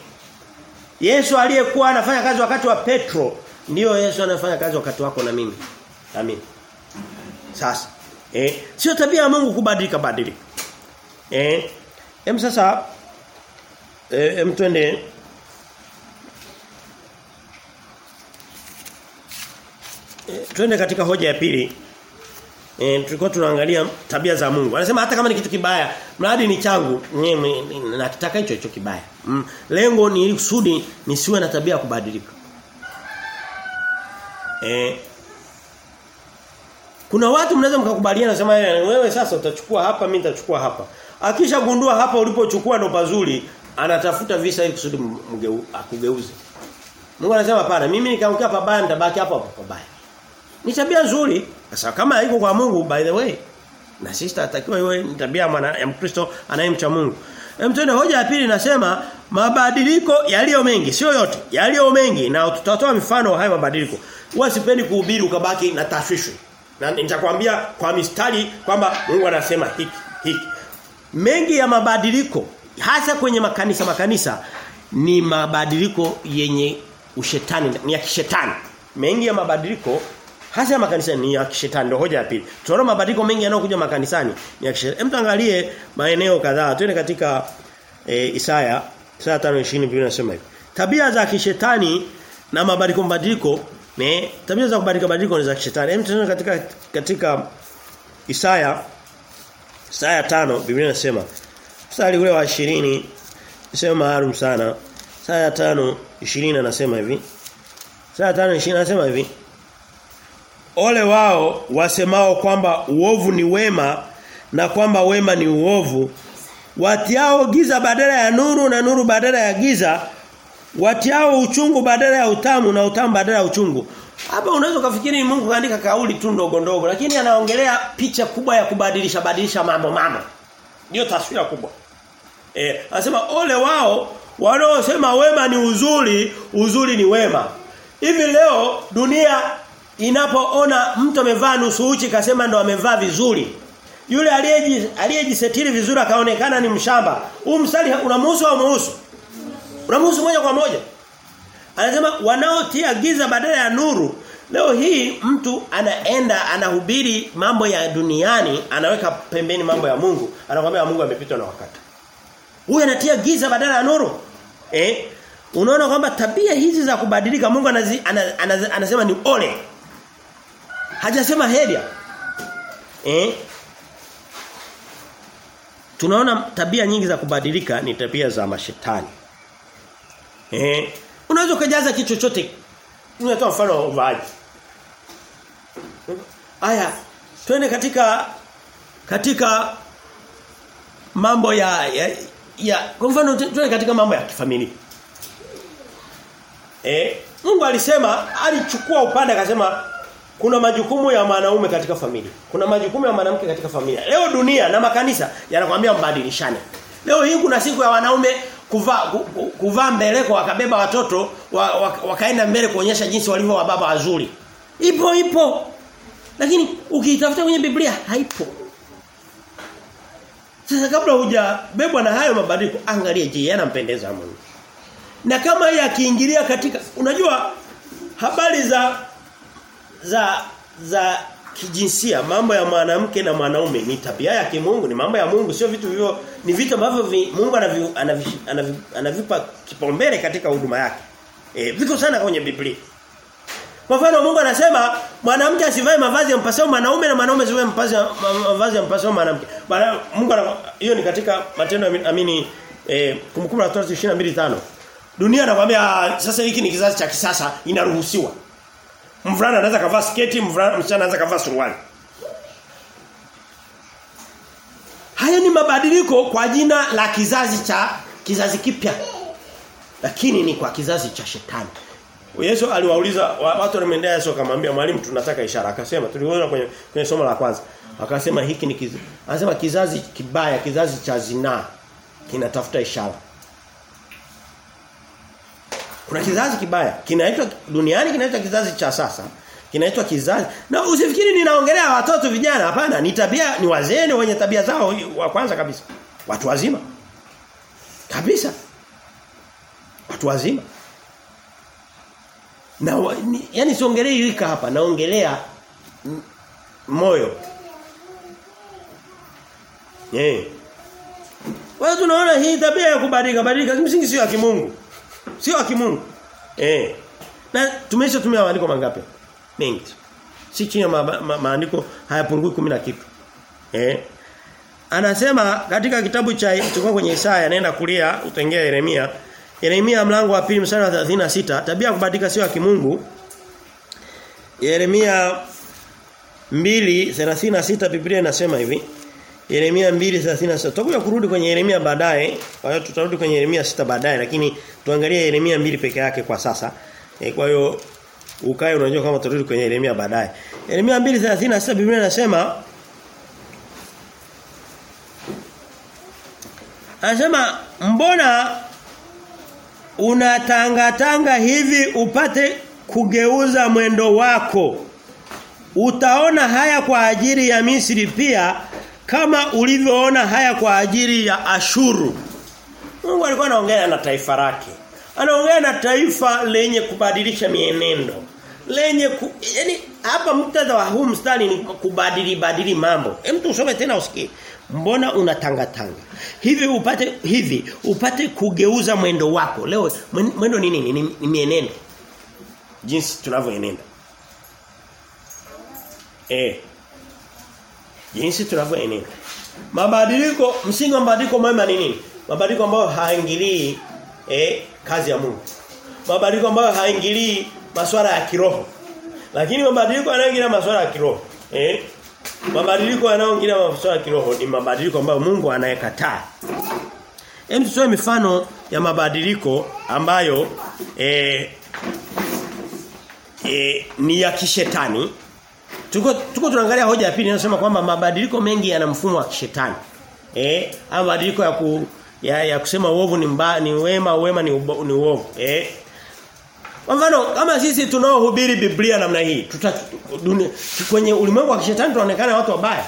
Yesu aliyekuwa anafanya kazi wakati wa Petro ndiyo Yesu anafanya kazi wakati wako na mimi. Amin. Sasa eh sio tabia ya Mungu kubadilika badilika. Eh hem sasa eh hem twende e, twende katika hoja ya pili. E, tulikuwa tunaangalia tabia za Mungu. Anasema hata kama ni kitu kibaya, mradi ni changu, nakitaka hicho hicho kibaya. Mm, lengo ni ili kusudi nisiwe na tabia ya kubadilika. Eh Kuna watu mnaweza mkakubaliana nasema wewe sasa utachukua hapa mimi nitachukua hapa. Akisha gundua hapa ulipochukua ndo pazuri, anatafuta visa ili kusudi akugeuze. Mungu anasema hapana, mimi nikaongea pabaya nitabaki hapo hapo pabaya. Ni tabia nzuri. Sasa kama haiko kwa Mungu by the way na sisi tatakiwa iwe ni tabia mwana ya Mkristo anayemcha Mungu. Mtende hoja ya pili nasema mabadiliko yaliyo mengi, sio yote, yaliyo mengi na tutatoa mifano haya mabadiliko. Huwa sipendi kuhubiri ukabaki na tashwishwi. Na nitakwambia kwa mistari kwamba Mungu anasema hiki hiki. Mengi ya mabadiliko hasa kwenye makanisa makanisa ni mabadiliko yenye ushetani, ni ya kishetani. Mengi ya mabadiliko hasa ya makanisa ni ya kishetani ndio hoja ya pili. Tunaona mabadiliko mengi yanayokuja makanisani ni ya kishetani. Hem tuangalie maeneo kadhaa. Twende katika e, Isaya Isaya 5:20 Biblia inasema hivi. Tabia za kishetani na mabadiliko mabadiliko ne tabia za kubadilika badiliko ni za kishetani. Hem tuende katika katika Isaya Isaya 5 Biblia inasema mstari ule wa 20 sema maalum sana. Isaya 5:20 anasema hivi. Isaya 5:20 anasema hivi. Ole wao wasemao kwamba uovu ni wema na kwamba wema ni uovu. Watiao giza badala ya nuru na nuru badala ya giza. Watiao uchungu badala ya utamu na utamu badala ya uchungu. Hapa unaweza kufikiri Mungu kaandika kauli tu ndogo ndogo lakini anaongelea picha kubwa ya kubadilisha badilisha mambo mambo. Ndio taswira kubwa. Eh, anasema ole wao wanaosema wema ni uzuri, uzuri ni wema. Hivi leo dunia inapoona mtu amevaa nusu uchi kasema ndo amevaa vizuri. Yule aliyeji aliyejisetiri vizuri akaonekana ni mshamba. Huu msali unamhusu au muhusu? Unamhusu moja kwa moja. Anasema wanaotia giza badala ya nuru. Leo hii mtu anaenda anahubiri mambo ya duniani, anaweka pembeni mambo ya Mungu. Anakuambia Mungu amepitwa na wakati. Huyu anatia giza badala ya nuru. Eh? Unaona kwamba tabia hizi za kubadilika Mungu anazi, anaz, anaz, anasema ni ole. Hajasema heria. Eh? Tunaona tabia nyingi za kubadilika ni tabia za mashetani. Eh? Unaweza kujaza kitu chochote. Unatoa mfano wa uvaaji. Aya, twende katika katika mambo ya, ya, ya kwa mfano twende katika mambo ya kifamilia. Eh, Mungu alisema alichukua upande akasema kuna majukumu ya mwanaume katika familia. Kuna majukumu ya mwanamke katika familia. Leo dunia na makanisa yanakwambia mbadilishane. Leo hii kuna siku ya wanaume kuvaa kuvaa mbeleko wakabeba watoto wa, wa, wakaenda mbele kuonyesha jinsi walivyo wababa wazuri. Ipo ipo. Lakini ukiitafuta kwenye Biblia haipo. Sasa kabla hujabebwa na hayo mabadiliko angalia je yanampendeza Mungu. Na kama yakiingilia katika unajua habari za za za kijinsia mambo ya mwanamke na mwanaume ni tabia ya kimungu ni mambo ya Mungu sio vitu hivyo ni vitu ambavyo vi, Mungu anavi, anavi, anavi, anavipa kipaumbele katika huduma yake. E, viko sana kwenye Biblia. Kwa mfano Mungu anasema mwanamke asivae mavazi ya mpasao mwanaume na mwanaume asivae mavazi ya mpasao mwanamke. Mungu hiyo ni katika matendo amini eh kumkumbuka Torati 22:5 Dunia anakuambia sasa hiki ni kizazi cha kisasa inaruhusiwa. Mvulana anaweza kavaa sketi, mvulana msichana anaweza kavaa suruali. Haya ni mabadiliko kwa jina la kizazi cha kizazi kipya. Lakini ni kwa kizazi cha shetani. Yesu aliwauliza watu walimwendea Yesu akamwambia mwalimu tunataka ishara. Akasema tuliona kwenye kwenye somo la kwanza. Akasema hiki ni kizazi. Anasema kizazi kibaya, kizazi cha zinaa kinatafuta ishara. Kuna kizazi kibaya. Kinaitwa duniani kinaitwa kizazi cha sasa. Kinaitwa kizazi. Na usifikiri ninaongelea watoto vijana hapana, ni tabia ni wazee wenye tabia zao wa kwanza kabisa. Watu wazima. Kabisa. Watu wazima. Na ni, yani siongelei rika hapa, naongelea moyo. Eh. Yeah. Wewe tunaona hii tabia ya kubadilika, badilika kimsingi sio ya kimungu. Sio akimungu. Eh. Na tumesha tumia maandiko mangapi? Mengi. Si chini ya ma, ma, maandiko hayapungui 10 na kitu. Eh. Anasema katika kitabu cha tulikuwa kwenye Isaya nenda kulia utengea Yeremia. Yeremia mlango wa pili mstari wa 36 tabia kubadilika sio ya kimungu. Yeremia 2:36 Biblia inasema hivi. Yeremia 2:36. Tutakuja kurudi kwenye Yeremia baadaye. Kwa hiyo tutarudi kwenye Yeremia 6 baadaye lakini tuangalie Yeremia 2 peke yake kwa sasa. E, kwa hiyo ukae unajua kama tutarudi kwenye Yeremia baadaye. Yeremia 2:36 Biblia inasema Anasema mbona unatangatanga hivi upate kugeuza mwendo wako utaona haya kwa ajili ya Misri pia kama ulivyoona haya kwa ajili ya Ashuru Mungu alikuwa anaongea na taifa lake. Anaongea na taifa lenye kubadilisha mienendo lenye ku, yani hapa muktadha wa huu mstari ni kubadili badili mambo. Hem tu usome tena usikie. Mbona unatanga tanga? hivi upate hivi upate kugeuza mwendo wako. Leo mwendo ni nini? Ni, ni, ni mienendo. Jinsi tunavyoenenda. Eh jinsi tunavyoenenda mabadiliko msingi wa mabadiliko mema ni nini? Mabadiliko ambayo haingilii eh kazi ya Mungu. Mabadiliko ambayo haingilii masuala ya kiroho. Lakini mabadiliko yanayoingilia masuala ya kiroho eh mabadiliko yanayoingilia masuala ya kiroho ni mabadiliko ambayo Mungu anayekataa. Hem tusome mifano ya mabadiliko ambayo eh, eh, ni ya kishetani Tuko tuko tunaangalia hoja ya pili inasema kwamba mabadiliko mengi yana mfumo wa kishetani. Eh, mabadiliko ya ku ya, ya kusema uovu ni mba, ni wema, wema ni ubo, ni uovu. Eh. Kwa mfano kama sisi tunaohubiri Biblia namna hii, tuta dunia, kwenye ulimwengu wa kishetani tunaonekana watu wabaya.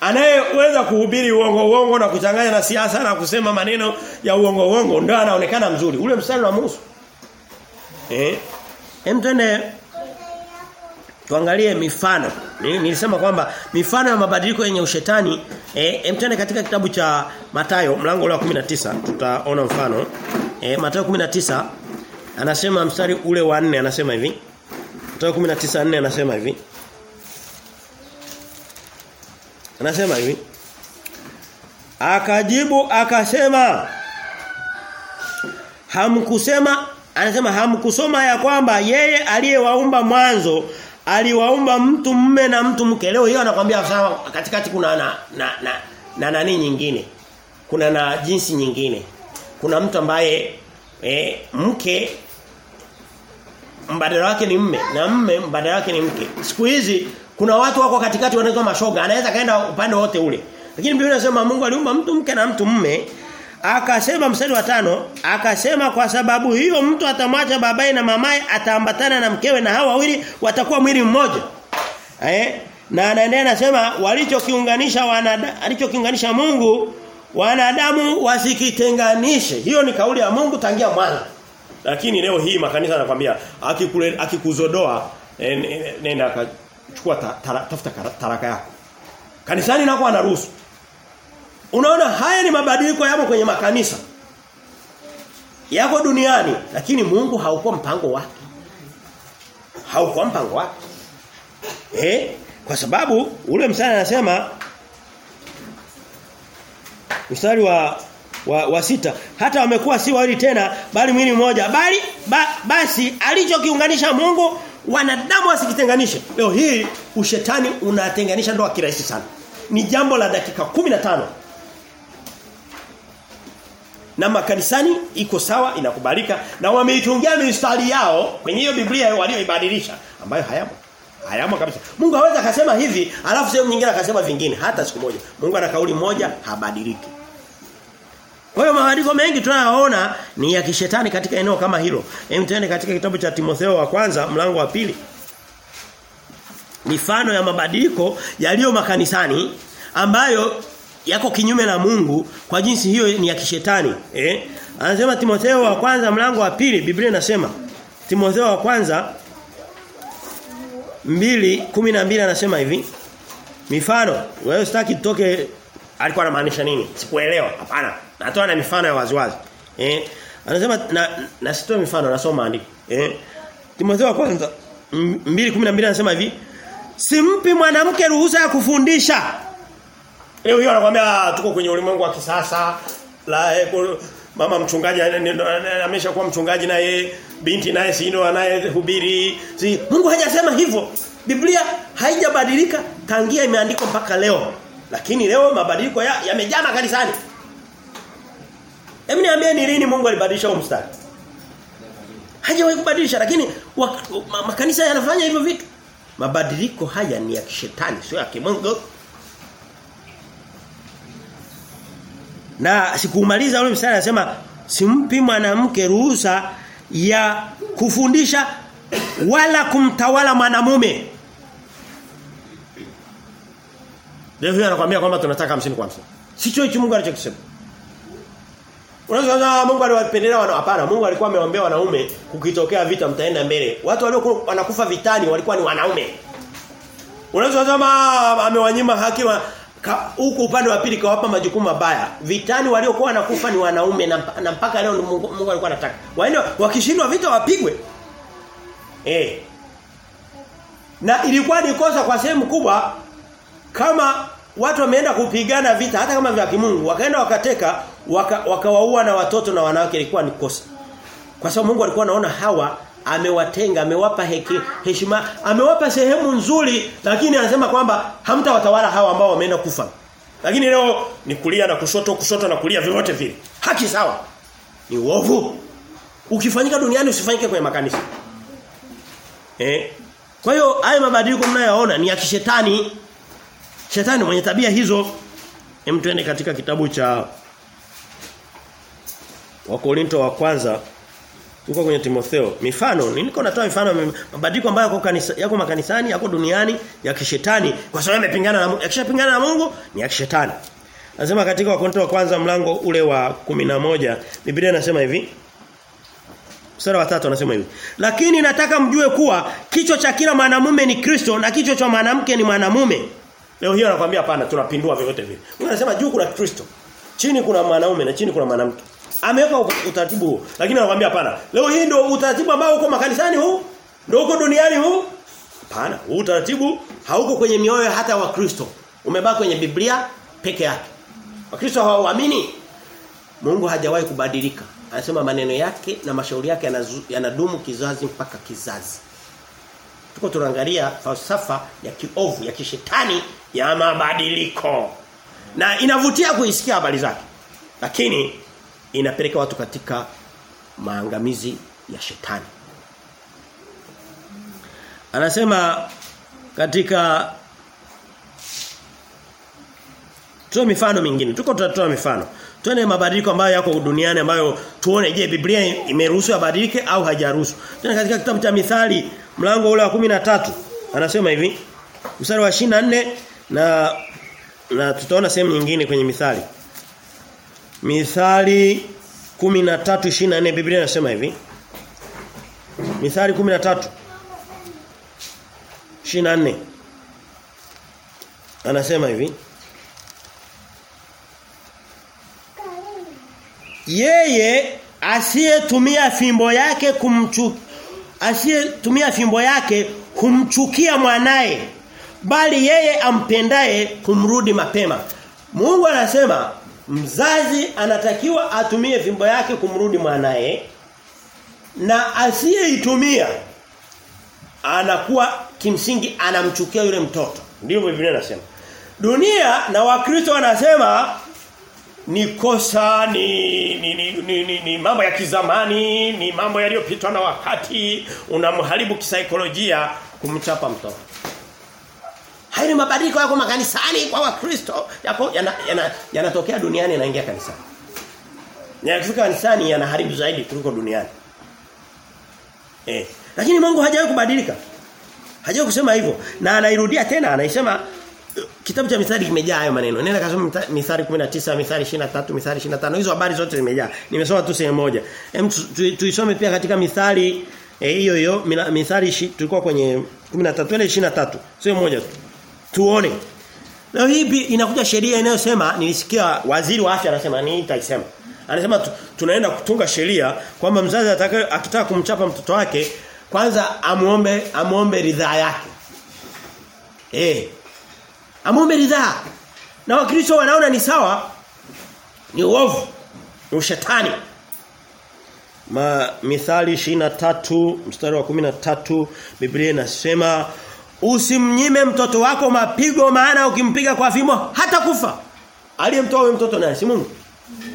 Anayeweza kuhubiri uongo uongo na kuchanganya na siasa na kusema maneno ya uongo uongo ndio anaonekana mzuri. Ule mstari wa Musa. Eh? Hem twende Tuangalie mifano. Nilisema kwamba mifano ya mabadiliko yenye ushetani eh emtende katika kitabu cha Matayo mlango wa 19 tutaona mfano. Eh Matayo 19 anasema mstari ule wa 4 anasema hivi. Matayo 19:4 anasema hivi. Anasema hivi. Akajibu akasema Hamkusema anasema hamkusoma ya kwamba yeye aliyewaumba mwanzo aliwaumba mtu mme na mtu mke. Leo hiyo anakuambia katikati kuna na na na, na nani nyingine. Kuna na jinsi nyingine. Kuna mtu ambaye e, mke mbadala wake ni mme na mme mbadala wake ni mke. Siku hizi kuna watu wako katikati wanaitwa mashoga. Anaweza kaenda upande wote ule. Lakini Biblia inasema Mungu aliumba mtu mke na mtu mme. Akasema mstari wa tano, akasema kwa sababu hiyo mtu atamwacha babaye na mamaye ataambatana na mkewe na hao wawili watakuwa mwili mmoja. Eh? Na anaendelea anasema walichokiunganisha wanadamu alichokiunganisha Mungu wanadamu wasikitenganishe. Hiyo ni kauli ya Mungu tangia mwanzo. Lakini leo hii makanisa yanakwambia akikule akikuzodoa nenda akachukua tafuta taraka yako. Kanisani nako anaruhusu. Unaona haya ni mabadiliko yamo kwenye makanisa. Yako duniani lakini Mungu haukuwa mpango wake. Haukuwa mpango wake. Eh? Kwa sababu ule msana anasema mstari wa wa, wa sita hata wamekuwa si wawili tena bali mwili mmoja bali ba, basi alichokiunganisha Mungu wanadamu wasikitenganishe. Leo hii ushetani unatenganisha ndoa kirahisi sana. Ni jambo la dakika 15 na makanisani iko sawa inakubalika. Na wameitungia mistari yao kwenye hiyo Biblia walioibadilisha ambayo hayamo. Hayamo kabisa. Mungu hawezi akasema hivi alafu sehemu nyingine akasema vingine hata siku moja. Mungu ana kauli moja habadiliki. Kwa hiyo maandiko mengi tunayoona ni ya kishetani katika eneo kama hilo. Hem tuende katika kitabu cha Timotheo wa kwanza mlango wa pili. Mifano ya mabadiliko yaliyo makanisani ambayo yako kinyume na Mungu kwa jinsi hiyo ni ya kishetani eh? Anasema Timotheo wa kwanza mlango wa pili Biblia inasema Timotheo wa kwanza 2:12 anasema hivi mifano wewe sitaki tutoke alikuwa anamaanisha nini? Sikuelewa. Hapana natoa na mifano ya waziwazi eh? Anasema na, na sitoe mifano nasoma andiko eh? Timotheo wa kwanza 2:12 anasema hivi simpi mwanamke ruhusa ya kufundisha Leo hiyo anakuambia tuko kwenye ulimwengu wa kisasa. La eh, mama mchungaji ameshakuwa mchungaji naye binti naye si ndo anayehubiri si Mungu hajasema hivyo. Biblia haijabadilika tangia imeandikwa mpaka leo. Lakini leo mabadiliko yamejaa ya kanisani Hebu niambie ni lini Mungu alibadilisha mstari? Hajawahi kubadilisha lakini makanisa yanafanya hivyo vitu. Mabadiliko haya ni ya kishetani sio ya kimungu. Na sikumaliza ule mstari anasema simpi mwanamke ruhusa ya kufundisha wala kumtawala mwanamume. Leo hiyo anakuambia kwamba tunataka 50 kwa 50. Sicho hicho Mungu anachokisema. Unaweza Mungu aliwapendelea wana hapana Mungu alikuwa amewaambia wanaume kukitokea vita mtaenda mbele. Watu waliokuwa wanakufa vitani walikuwa ni wanaume. Unaweza kusema amewanyima haki wa huku upande wa pili kawapa majukumu mabaya. Vitani waliokuwa wanakufa ni wanaume na, na mpaka leo Mungu, Mungu alikuwa anataka. Waende wakishindwa vita wapigwe. Eh. Na ilikuwa ni kosa kwa sehemu kubwa kama watu wameenda kupigana vita hata kama vya kimungu wakaenda wakateka wakawaua waka na watoto na wanawake ilikuwa ni kosa. Kwa sababu Mungu alikuwa anaona hawa amewatenga, amewapa heki, heshima, amewapa sehemu nzuri lakini anasema kwamba hamtawatawala hawa ambao wameenda kufa. Lakini leo ni kulia na kushoto, kushoto na kulia vyote vile. Haki sawa. Ni uovu. Ukifanyika duniani usifanyike kwenye makanisa. Eh? Kwa hiyo haya mabadiliko mnayoona ni ya kishetani. Shetani mwenye tabia hizo. Hem tuende katika kitabu cha Wakorinto wa kwanza tuko kwenye Timotheo. Mifano, niko natoa mifano mabadiliko ambayo yako kanisa yako makanisani, yako duniani ya kishetani kwa sababu yamepingana na Mungu. Yakishapingana na Mungu ni ya kishetani. Anasema katika wakonto wa kwanza mlango ule wa moja Biblia inasema hivi. Mstari wa 3 anasema hivi. Lakini nataka mjue kuwa kichwa cha kila mwanamume ni Kristo na kichwa cha mwanamke ni mwanamume. Leo hiyo anakuambia hapana tunapindua vyote vile. Mungu anasema juu kuna Kristo. Chini kuna mwanaume na chini kuna mwanamke. Ameweka utaratibu huu. Lakini anakuambia hapana. Leo hii ndio utaratibu ambao uko makanisani huu? Ndio uko duniani huu? Hapana. Huu utaratibu hauko kwenye mioyo hata wa Kristo. Umebaki kwenye Biblia peke yake. Wakristo hawaamini. Mungu hajawahi kubadilika. Anasema maneno yake na mashauri yake yanadumu kizazi mpaka kizazi. Tuko tunaangalia falsafa ya kiovu ya kishetani ya mabadiliko. Na inavutia kuisikia habari zake. Lakini inapeleka watu katika maangamizi ya shetani. Anasema katika Tuwe mifano mingine. Tuko tutatoa mifano. Tuone mabadiliko ambayo yako duniani ambayo tuone je Biblia imeruhusu yabadilike au hajaruhusu Tena katika kitabu cha Mithali mlango ule wa 13 anasema hivi mstari wa 24 na na tutaona sehemu nyingine kwenye Mithali. Mithali 13:24 Biblia inasema hivi. Mithali 13 24 Anasema hivi Yeye asiyetumia fimbo yake kumchu asiyetumia fimbo yake kumchukia mwanaye bali yeye ampendaye kumrudi mapema. Mungu anasema mzazi anatakiwa atumie vimbo yake kumrudi mwanae na asiyeitumia anakuwa kimsingi anamchukia yule mtoto. Ndivyo Biblia inasema. Dunia na Wakristo wanasema ni kosa ni ni, ni, ni, ni, ni mambo ya kizamani, ni mambo yaliyopitwa na wakati, unamharibu kisaikolojia kumchapa mtoto. Hayo ni mabadiliko yako makanisani kwa Wakristo yako yanatokea yana, yana, yana duniani yanaingia kanisani. Yanafika kanisani yanaharibu zaidi kuliko duniani. Eh, lakini Mungu hajawahi kubadilika. Hajawahi kusema hivyo na anairudia tena anaisema kitabu cha mithali kimejaa hayo maneno. Nenda kasome mithali 19, mithali 23, mithali 25. Hizo habari zote zimejaa. Nimesoma tu sehemu moja. Hem tuisome pia katika mithali hiyo eh, hiyo mithali tulikuwa kwenye 13 twende 23. Sehemu moja tu. Tuone. Leo hii inakuja sheria inayosema nilisikia waziri wa afya anasema ni nitaisema. Anasema tu, tunaenda kutunga sheria kwamba mzazi atakaye akitaka kumchapa mtoto wake kwanza amuombe amuombe ridhaa yake. Eh, Amuombe ridhaa. Na wakristo wanaona ni sawa ni uovu, ni ushetani. Ma Mithali 23 mstari wa 13 Biblia inasema usimnyime mtoto wako mapigo maana ukimpiga kwa fimbo hata kufa. Aliyemtoa huyo mtoto naye si Mungu.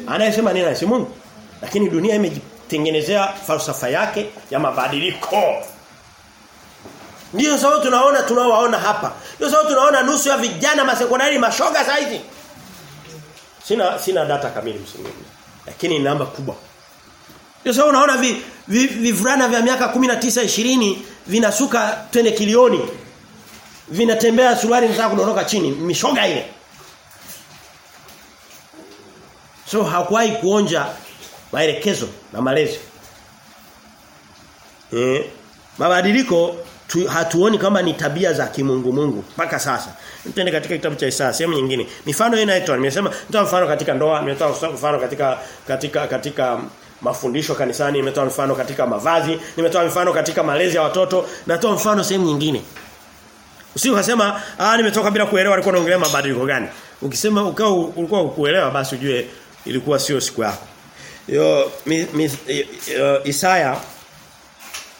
Anayesema nini si Mungu. Lakini dunia imejitengenezea falsafa yake ya mabadiliko. Ndio sababu tunaona tunaowaona hapa. Ndio sababu tunaona nusu ya vijana masekondari mashoga saizi. Sina sina data kamili msimu. Lakini ni namba kubwa. Ndio sababu unaona vi, vi, vivulana vya miaka 19 20 vinasuka twende kilioni. Vinatembea suruali mzaa kudondoka chini, mishoga ile. So hakuwahi kuonja maelekezo na malezi. Eh, mabadiliko tu, hatuoni kama ni tabia za kimungu Mungu mpaka sasa. Mtende katika kitabu cha Isaya sehemu nyingine. Mifano hii inaitwa nimesema nitoa mfano katika ndoa, nimetoa mfano katika katika katika mafundisho kanisani, nimetoa mfano katika mavazi, nimetoa mfano katika malezi ya watoto, natoa mfano sehemu nyingine. Usio ukasema ah nimetoka bila kuelewa alikuwa anaongelea mabadiliko gani. Ukisema ukao ulikuwa ukuelewa basi ujue ilikuwa sio siku yako. Yo mi, mi, yo, Isaya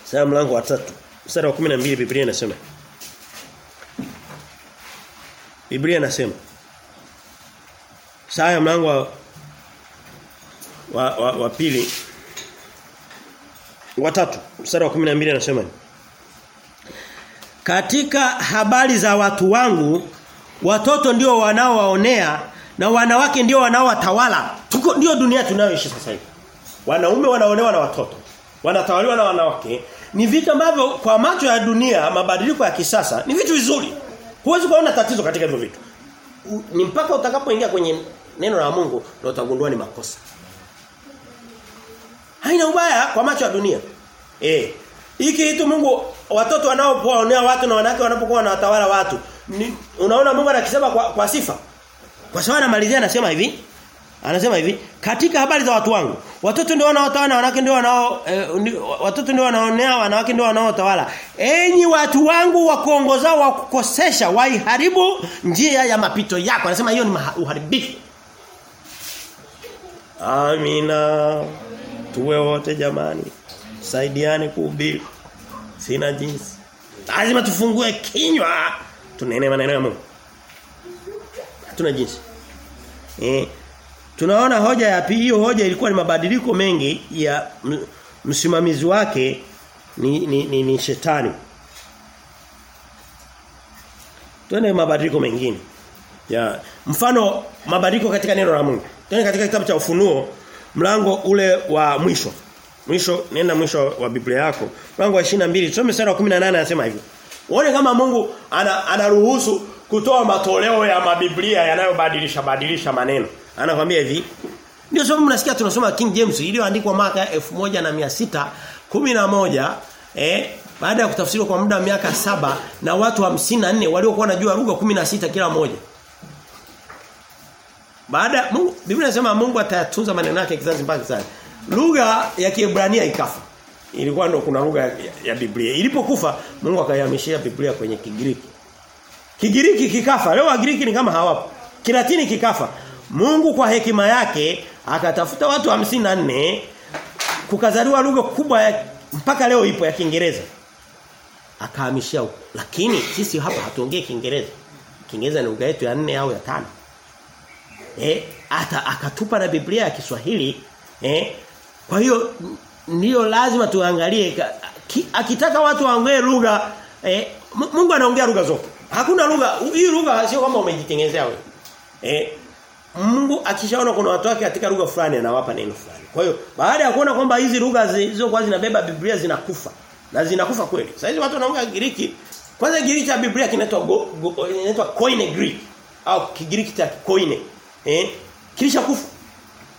Isaya mlango wa 3 mstari wa 12 Biblia inasema Biblia inasema Isaya mlango wa wa, wa, wa pili wa tatu mstari wa 12 anasema Katika habari za watu wangu watoto ndio wanaowaonea na wanawake ndio wanaowatawala. Tuko ndio dunia tunayoishi sasa hivi. Wanaume wanaonewa na watoto. Wanatawaliwa na wanawake. Ni vitu ambavyo kwa macho ya dunia mabadiliko ya kisasa ni vitu vizuri. Huwezi kuona tatizo katika hivyo vitu. Ni mpaka utakapoingia kwenye neno la Mungu ndio utagundua ni makosa. Haina ubaya kwa macho ya dunia. Eh. Hiki kitu Mungu watoto wanaopoonea watu na wanawake wanapokuwa wanatawala watu. Ni, unaona Mungu anakisema kwa, kwa sifa. Kwa sababu anamalizia anasema hivi. Anasema hivi, katika habari za watu wangu, watoto ndio wanaotawala wanawake ndio wanao eh, watoto ndio wanaonea wanawake ndio wanaotawala. Enyi watu wangu wa kuongozao wa kukosesha waiharibu njia ya mapito yako. Anasema hiyo ni uharibifu. Amina. Tuwe wote jamani. Saidiane kuhubiri. Sina jinsi. Lazima tufungue kinywa. Tunene maneno ya Mungu. Hatuna jinsi. Eh tunaona hoja ya pili hiyo hoja ilikuwa ni mabadiliko mengi ya msimamizi wake ni, ni, ni, ni shetani. Twende mabadiliko mengine. Ya mfano mabadiliko katika neno la Mungu. Twende katika kitabu cha ufunuo mlango ule wa mwisho. Mwisho nenda mwisho wa Biblia yako. Mlango wa 22 tusome sura ya 18 anasema hivyo. Uone kama Mungu anaruhusu ana, kutoa matoleo ya mabiblia yanayobadilisha badilisha maneno. Anakuambia hivi. Ndio sababu mnasikia tunasoma King James iliyoandikwa mwaka 1611 eh baada ya kutafsiriwa kwa muda wa miaka saba na watu 54 waliokuwa wanajua lugha 16 kila moja. Baada Mungu Biblia inasema Mungu atayatunza maneno yake kizazi mpaka kizazi. Lugha ya Kiebrania ikafa. Ilikuwa ndo kuna lugha ya, ya Biblia. Ilipokufa Mungu akaihamishia Biblia kwenye Kigiriki. Kigiriki kikafa. Leo Wagiriki ni kama hawapo. Kilatini kikafa. Mungu kwa hekima yake akatafuta watu 54 kukazaliwa lugha kubwa ya, mpaka leo ipo ya Kiingereza. Akahamishia. Lakini sisi hapa hatuongei Kiingereza. Kiingereza ni lugha yetu ya nne au ya tano. Eh, hata akatupa na Biblia ya Kiswahili, eh? Kwa hiyo ndio lazima tuangalie akitaka watu waongee lugha eh, Mungu anaongea lugha zote. Hakuna lugha hii lugha sio kama umejitengenezea wewe. Eh, Mungu akishaona kuna watu wake katika lugha fulani anawapa neno fulani. Kwa hiyo baada ya kuona kwamba hizi lugha zilizokuwa zinabeba Biblia zinakufa na zinakufa kweli. Sasa hizi watu wanaongea Kigiriki. Kwanza Kigiriki cha Biblia kinaitwa inaitwa Koine Greek au Kigiriki cha Koine. Eh? Kilisha kufa.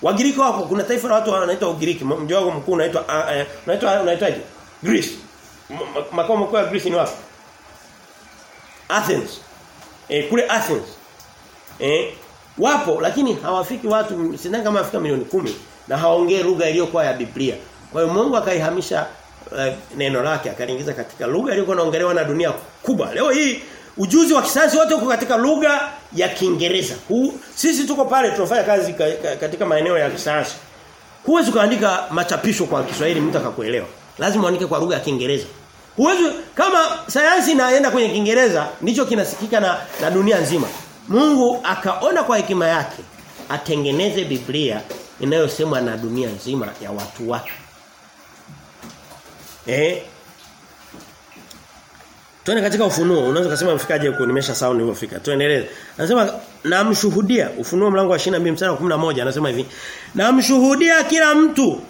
Wagiriki wako kuna taifa la watu wanaitwa Ugiriki. Mji wao mkuu unaitwa uh, unaitwa unaitwaje? Greece. Makao makuu ya Greece ni wapi? Athens. Eh kule Athens. Eh wapo lakini hawafiki watu sidhani kama afika milioni kumi na haongee lugha iliyokuwa ya Biblia. Kwa hiyo Mungu akaihamisha uh, neno lake akaliingiza katika lugha iliyokuwa inaongelewa na dunia kubwa. Leo hii ujuzi wa kisayansi wote uko katika lugha ya Kiingereza. Sisi tuko pale tunafanya kazi ka, ka, katika maeneo ya kisayansi. Huwezi kuandika machapisho kwa Kiswahili mtu akakuelewa. Lazima uandike kwa lugha ya Kiingereza. Huwezi kama sayansi inaenda kwenye Kiingereza ndicho kinasikika na, na dunia nzima. Mungu akaona kwa hekima yake atengeneze Biblia inayosemwa na dunia nzima ya watu wake. Eh Tuende katika ufunuo. Unaweza kusema mfikaje huko nimesha sound nilipofika. Tuendelee. Anasema namshuhudia ufunuo mlango wa 22 mstari wa 11 anasema hivi. Namshuhudia kila mtu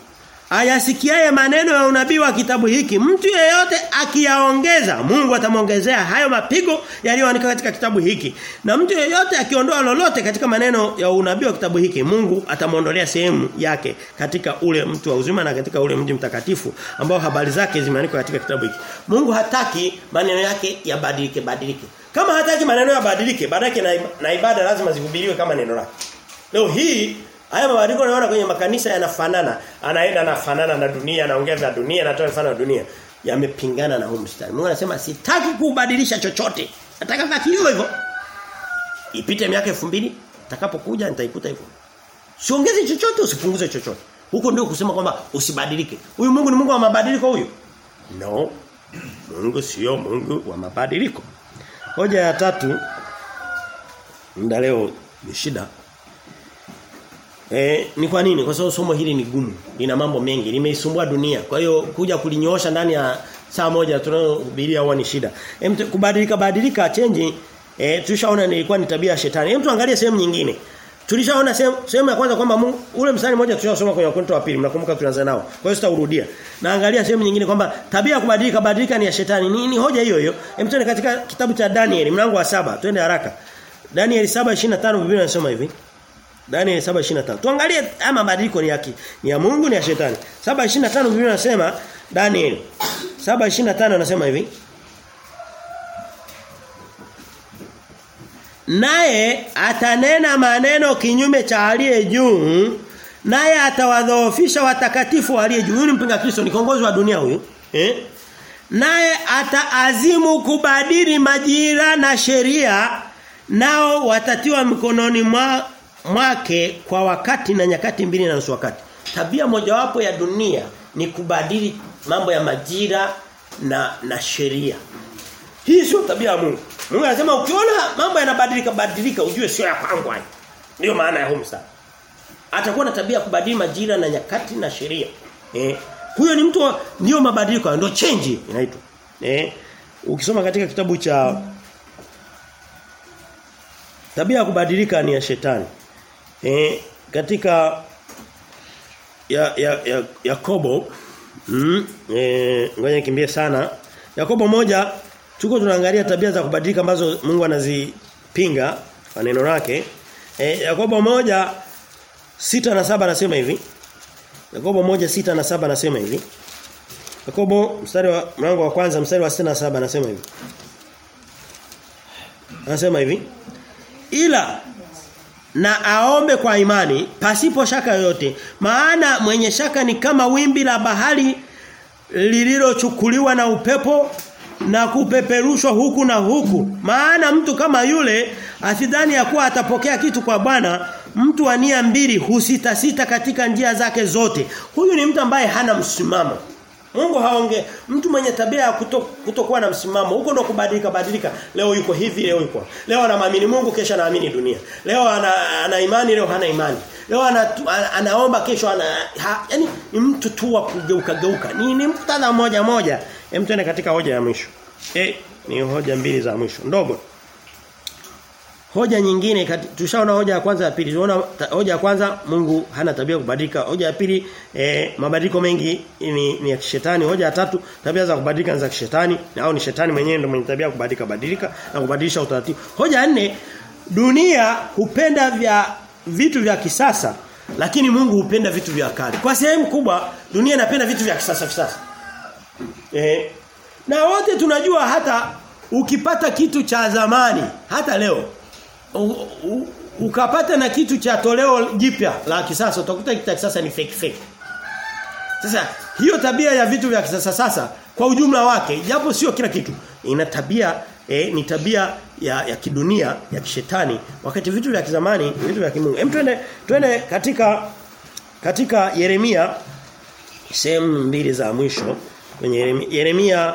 ayasikiaye maneno ya unabii wa kitabu hiki. Mtu yeyote akiyaongeza Mungu atamwongezea hayo mapigo yaliyoandikwa katika kitabu hiki. Na mtu yeyote akiondoa lolote katika maneno ya unabii wa kitabu hiki Mungu atamwondolea sehemu yake katika ule mtu wa uzima na katika ule mji mtakatifu ambao habari zake zimeandikwa katika kitabu hiki. Mungu hataki maneno yake yabadilike badilike. Kama hataki maneno yabadilike badala yake na ibada lazima zihubiriwe kama neno lake. Leo hii Haya mabadiliko unaona kwenye makanisa yanafanana. Anaenda anafanana na dunia, anaongea vya dunia, anatoa mfano wa dunia. Yamepingana na huu mstari. Mungu anasema sitaki kubadilisha chochote. Nataka baki hivyo hivyo. Ipite miaka 2000, nitakapokuja nitaikuta hivyo. Siongeze chochote, usipunguze chochote. Huko ndio kusema kwamba usibadilike. Huyu Mungu ni Mungu wa mabadiliko huyu? No. Mungu sio Mungu wa mabadiliko. Hoja ya tatu ndio leo ni shida Eh, ni kwa nini? Kwa sababu somo hili ni gumu. Lina mambo mengi. Limeisumbua dunia. Kwa hiyo kuja kulinyoosha ndani ya saa moja tunayohubiria huwa ni shida. Hem kubadilika badilika change eh tulishaona ilikuwa ni tabia ya shetani. Hem tuangalie sehemu nyingine. Tulishaona sehemu ya kwanza kwamba ule mstari mmoja tulishasoma kwenye Wakorintho wa pili mnakumbuka tulianza nao. Kwa hiyo sitaurudia. Naangalia sehemu nyingine kwamba tabia ya kubadilika badilika ni ya shetani. Ni, ni hoja hiyo hiyo. Hem tuende katika kitabu cha Daniel mlango wa saba Twende haraka. Daniel 7:25 Biblia inasema hivi. Daniel 7:25. Tuangalie ama mabadiliko ni yake. Ni ya Mungu ni ya shetani. 7:25 Biblia inasema Daniel 7:25 anasema hivi. Naye atanena maneno kinyume cha aliye juu naye atawadhoofisha watakatifu aliye juu. Huyu ni mpinga Kristo ni kiongozi wa dunia huyu. Eh? Naye ataazimu kubadili majira na sheria nao watatiwa mikononi mwa mwake kwa wakati na nyakati mbili na nusu wakati. Tabia mojawapo ya dunia ni kubadili mambo ya majira na na sheria. Hii sio tabia ya Mungu. Mungu anasema ukiona mambo yanabadilika badilika ujue sio ya kwangu hayo. Ndio maana ya humsa. Atakuwa na tabia kubadili majira na nyakati na sheria. Eh, huyo ni mtu ndio mabadiliko ndio change inaitwa. Eh, ukisoma katika kitabu cha Tabia ya kubadilika ni ya shetani. Eh, katika ya ya ya Yakobo mm, eh ngoja nikimbie sana. Yakobo moja tuko tunaangalia tabia za kubadilika ambazo Mungu anazipinga kwa neno lake. Eh, Yakobo moja sita na saba anasema hivi. Yakobo moja sita na saba anasema hivi. Yakobo mstari wa mlango wa kwanza mstari wa sita na saba anasema hivi. Anasema hivi ila na aombe kwa imani pasipo shaka yoyote. Maana mwenye shaka ni kama wimbi la bahari lililochukuliwa na upepo na kupeperushwa huku na huku. Maana mtu kama yule asidhani ya kuwa atapokea kitu kwa Bwana mtu wa nia mbili husita sita katika njia zake zote. Huyu ni mtu ambaye hana msimamo Mungu haonge. Mtu mwenye tabia ya kuto, kutokuwa na msimamo huko ndo kubadilika badilika. Leo yuko hivi leo yuko. Leo anaamini Mungu kesho anaamini dunia. Leo ana, ana imani leo hana imani. Leo ana, ana, anaomba kesho ana ha, yani ni mtu tu wa kugeuka geuka. Ni ni mtu moja moja. Hem katika hoja ya mwisho. Eh ni hoja mbili za mwisho. Ndogo Hoja nyingine tushaona hoja ya kwanza ya pili. Tunaona hoja ya kwanza Mungu hana tabia kubadilika. Hoja ya pili eh, mabadiliko mengi ni, ni ya kishetani. Hoja ya tatu tabia za kubadilika ni za kishetani au ni shetani mwenyewe ndio mwenye tabia kubadilika badilika na kubadilisha utaratibu. Hoja ya nne dunia hupenda vya vitu vya kisasa lakini Mungu hupenda vitu vya kale. Kwa sehemu kubwa dunia inapenda vitu vya kisasa kisasa. Eh, na wote tunajua hata ukipata kitu cha zamani hata leo ukapata na kitu cha toleo jipya la kisasa utakuta kitu cha kisasa ni fake fake. Sasa hiyo tabia ya vitu vya kisasa sasa kwa ujumla wake japo sio kila kitu ina tabia eh, ni tabia ya, ya kidunia ya kishetani wakati vitu vya kizamani ni vitu vya kimungu. Hem twende twende katika katika Yeremia sehemu mbili za mwisho kwenye Yeremia, Yeremia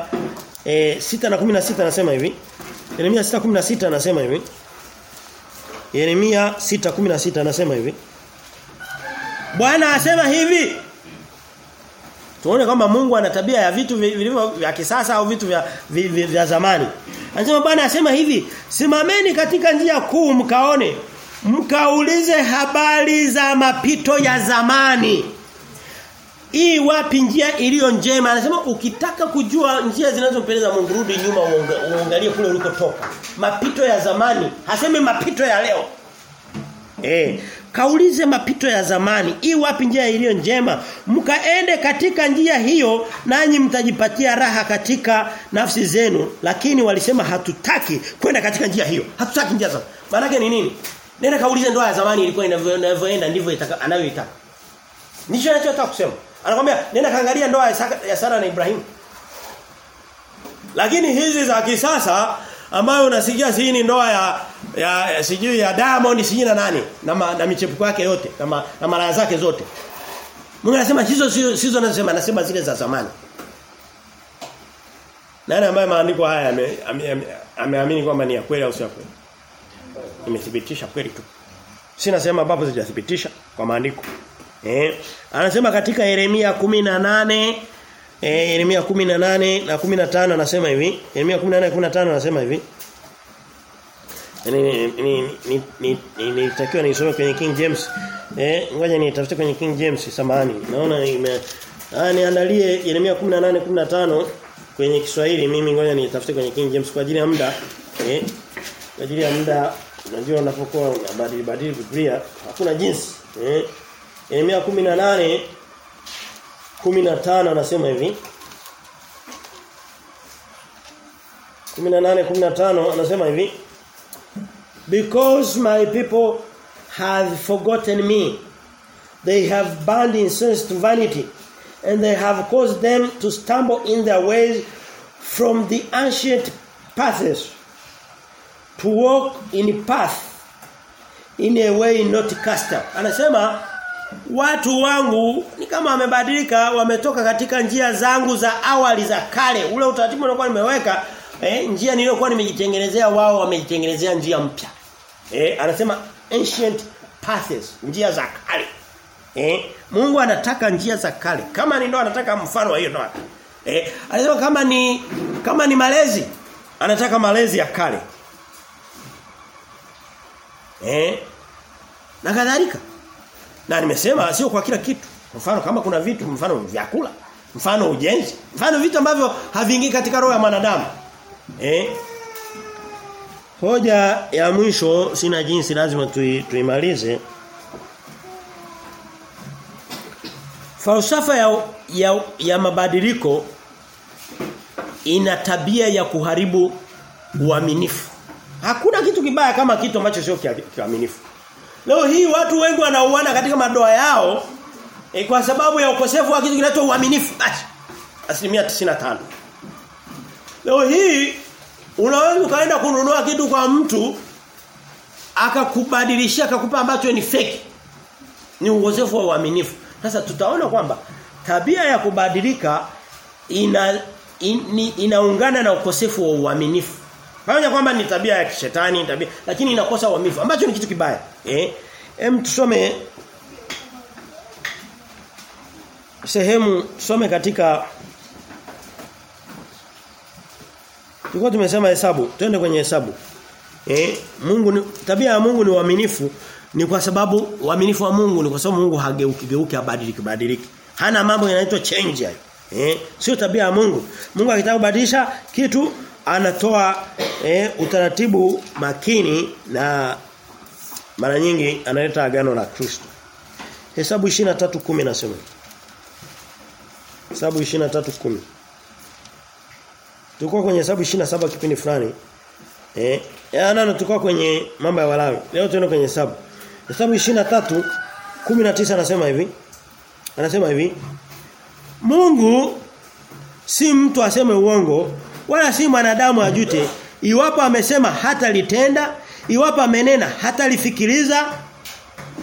eh, 6 na 16 anasema hivi. Yeremia 6:16 anasema hivi. Yeremia 6:16 anasema hivi. Bwana asema hivi. Tuone kwamba Mungu ana tabia ya vitu vilivyo vya kisasa au vitu vya vya, vya, zamani. Anasema Bwana asema hivi, simameni katika njia kuu mkaone, mkaulize habari za mapito ya zamani. Hii wapi njia iliyo njema? Anasema ukitaka kujua njia zinazompendeza Mungu rudi nyuma uangalie kule ulikotoka. Mapito ya zamani, haseme mapito ya leo. Eh, kaulize mapito ya zamani, hii wapi njia iliyo njema? Mkaende katika njia hiyo nanyi mtajipatia raha katika nafsi zenu. Lakini walisema hatutaki kwenda katika njia hiyo. Hatutaki njia za. Maana ni nini? Nenda kaulize ndoa ya zamani ilikuwa inavyoenda ndivyo itakavyoenda. Ndicho anachotaka kusema. Anakuambia nenda kaangalia ndoa ya Sara na Ibrahim. Lakini hizi za kisasa ambayo unasikia si ni ndoa ya ya, sijui ya Diamond sijui na nani na, ma, na michepuko yake yote na, ma, na mara zake zote. Mungu anasema hizo sizo anasema anasema zile za zamani. Nani ambaye maandiko haya ameamini ame, ame kwamba ni ya kweli au si ya kweli? Imethibitisha kweli tu. Sina sema ambapo sijathibitisha kwa maandiko. Eh, anasema katika Yeremia 18 eh Yeremia 18 na 15 anasema hivi. Yeremia 18 15 anasema hivi. Ni ni ni ni nitakiwa nisome kwenye King James. Eh, ngoja nitafute kwenye King James samahani. Naona ime Ah niandalie Yeremia 18 15 kwenye Kiswahili mimi ngoja nitafute kwenye King James kwa ajili ya muda. Eh, kwa ajili ya muda unajua unapokuwa unabadili badili Biblia hakuna jinsi. Eh, Yeremia 18 15 anasema hivi. 18 15 anasema hivi. Because my people have forgotten me they have bound incense to vanity and they have caused them to stumble in their ways from the ancient paths to walk in a path in a way not cast up anasema watu wangu ni kama wamebadilika wametoka katika njia zangu za awali za kale. Ule utaratibu nilikuwa nimeweka eh, njia niliyokuwa nimejitengenezea wao wamejitengenezea njia mpya. Eh, anasema ancient paths njia za kale. Eh, Mungu anataka njia za kale. Kama ni ndoa anataka mfano wa hiyo ndoa. Eh, anasema kama ni kama ni malezi anataka malezi ya kale. Eh, na kadhalika na nimesema sio kwa kila kitu. Mfano kama kuna vitu mfano vyakula, mfano ujenzi, mfano vitu ambavyo haviingii katika roho ya mwanadamu. Eh? Hoja ya mwisho sina jinsi lazima tui, tuimalize. Falsafa ya, ya ya mabadiliko ina tabia ya kuharibu uaminifu. Hakuna kitu kibaya kama kitu ambacho sio kiaminifu. Leo hii watu wengi wanauana katika madoa yao e, kwa sababu ya ukosefu wa kitu kinacho uaminifu. Basi asilimia 95. Leo hii unaweza ukaenda kununua kitu kwa mtu akakubadilishia akakupa ambacho ni fake. Ni ukosefu wa uaminifu. Sasa tutaona kwamba tabia ya kubadilika ina in, inaungana na ukosefu wa uaminifu. Pamoja kwamba ni tabia ya kishetani, tabia lakini inakosa uaminifu ambacho ni kitu kibaya. Eh? Hem tusome sehemu tusome katika Tulikuwa tumesema hesabu, twende kwenye hesabu. Eh, Mungu ni tabia ya Mungu ni uaminifu ni kwa sababu uaminifu wa Mungu ni kwa sababu Mungu hageuki geuki abadiliki badiliki. Hana mambo yanaitwa change. Eh, sio tabia ya Mungu. Mungu akitaka kubadilisha kitu anatoa eh, utaratibu makini na mara nyingi analeta agano la Kristo. Hesabu 23:10 nasema. Hesabu 23:10. Tulikuwa kwenye hesabu 27 kipindi fulani. Eh, ya nano tulikuwa kwenye mambo ya Walawi. Leo tuende kwenye hesabu. Hesabu 23 19 anasema hivi. Anasema hivi. Mungu si mtu aseme uongo wala si mwanadamu ajute iwapo amesema hata litenda iwapo amenena hata lifikiriza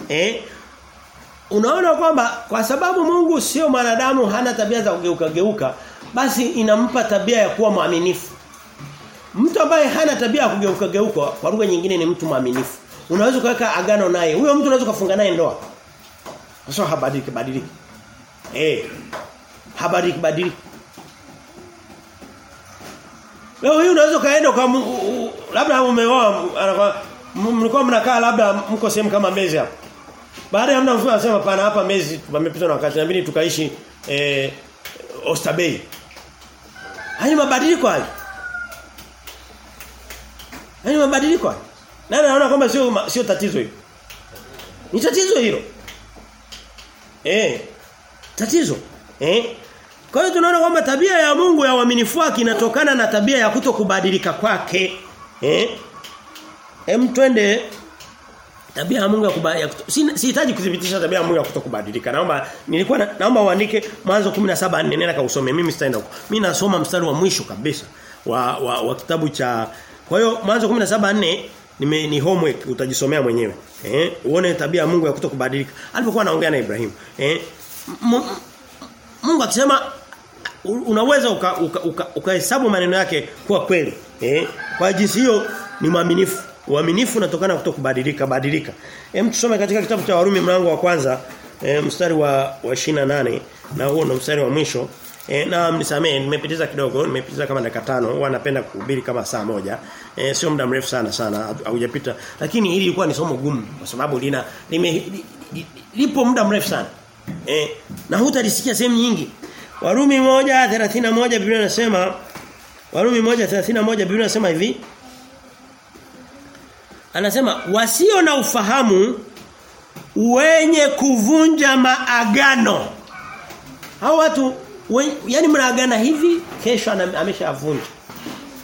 eh? Unaona kwamba kwa sababu Mungu sio mwanadamu hana tabia za kugeuka geuka basi inampa tabia ya kuwa mwaminifu. Mtu ambaye hana tabia ya kugeuka geuka kwa lugha nyingine ni mtu mwaminifu. Unaweza kuweka agano naye. Huyo mtu unaweza kufunga naye ndoa. Sasa habadiliki badiliki. Eh habadiliki badiliki. Leo hii unaweza kaenda kwa labda umeoa mlikuwa mnakaa labda mko sehemu kama mezi hapo. Baada ya muda mfupi anasema pana hapa Mbezi tumepita na wakati inabidi tukaishi eh Oysterbay. Hayo mabadiliko hayo. Hayo mabadiliko hayo. Nani anaona kwamba sio sio tatizo hilo? Ni tatizo hilo. Eh. Tatizo. Eh. Kwa hiyo tunaona kwamba tabia ya Mungu ya uaminifu wake inatokana na tabia ya kutokubadilika kwake. Eh? Hem twende tabia ya Mungu ya kubadilika. Sihitaji kudhibitisha tabia ya Mungu ya kutokubadilika. Naomba nilikuwa na, naomba uandike mwanzo 17 nenda kausome. Mimi sitaenda huko. Mimi nasoma mstari wa mwisho kabisa wa wa, wa kitabu cha Kwa hiyo mwanzo 17:4 nime ni homework utajisomea mwenyewe. Eh? Uone tabia ya Mungu ya kutokubadilika. Alipokuwa anaongea na Ibrahimu. Eh? Mungu akisema unaweza ukahesabu uka, uka, uka, maneno yake kuwa kweli. Eh? Kwa jinsi hiyo ni mwaminifu. Uaminifu unatokana kuto kubadilika badilika. Hem tusome katika kitabu cha Warumi mlango wa kwanza e, mstari wa wa 28 na huo ndo mstari wa mwisho. E, na mnisamee nimepitiza kidogo, nimepitiza kama dakika tano. Huwa napenda kuhubiri kama saa moja. E, sio muda mrefu sana sana haujapita. Lakini hili ilikuwa ni somo gumu kwa sababu lina lime, li, li, lipo muda mrefu sana. E, na hutalisikia sehemu nyingi. Warumi 1:31 Biblia inasema Warumi 1:31 Biblia inasema hivi Anasema wasio na ufahamu wenye kuvunja maagano. Hao watu yani mnaagana hivi kesho ameshavunja.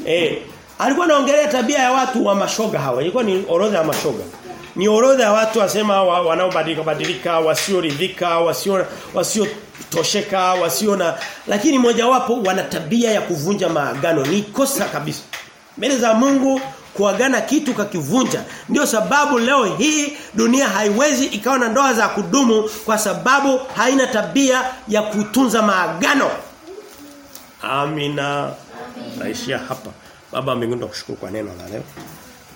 Eh alikuwa anaongelea tabia ya watu wa mashoga hawa. Ilikuwa ni orodha ya mashoga. Ni orodha ya watu wasema wa, wanaobadilika badilika, wasioridhika, wasio wasio tosheka, wasio na lakini mojawapo wana tabia ya kuvunja maagano. Ni kosa kabisa. Mbele za Mungu kuagana kitu kakivunja. Ndio sababu leo hii dunia haiwezi ikawa na ndoa za kudumu kwa sababu haina tabia ya kutunza maagano. Amina. Naishia hapa. Baba mbinguni tukushukuru kwa neno la leo.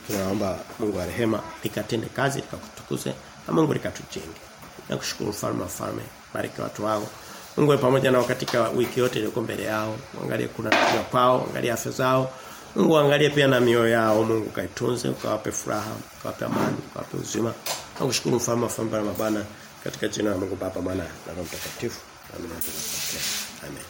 Tunaomba Mungu wa rehema likatende kazi likakutukuze na Mungu likatujenge. Nakushukuru farma wa. Bariki watu wao. Mungu pamoja nao katika wiki yote iliyoko mbele yao. Angalie kuna njia kwao, angalie afya zao. Mungu angalie pia na mioyo yao, Mungu kaitunze, ukawape furaha, ukawape amani, ukawape uzima. Nakushukuru mfalme wa mabana katika jina la Mungu Baba, Mwana na Roho Mtakatifu. Amen. Amen.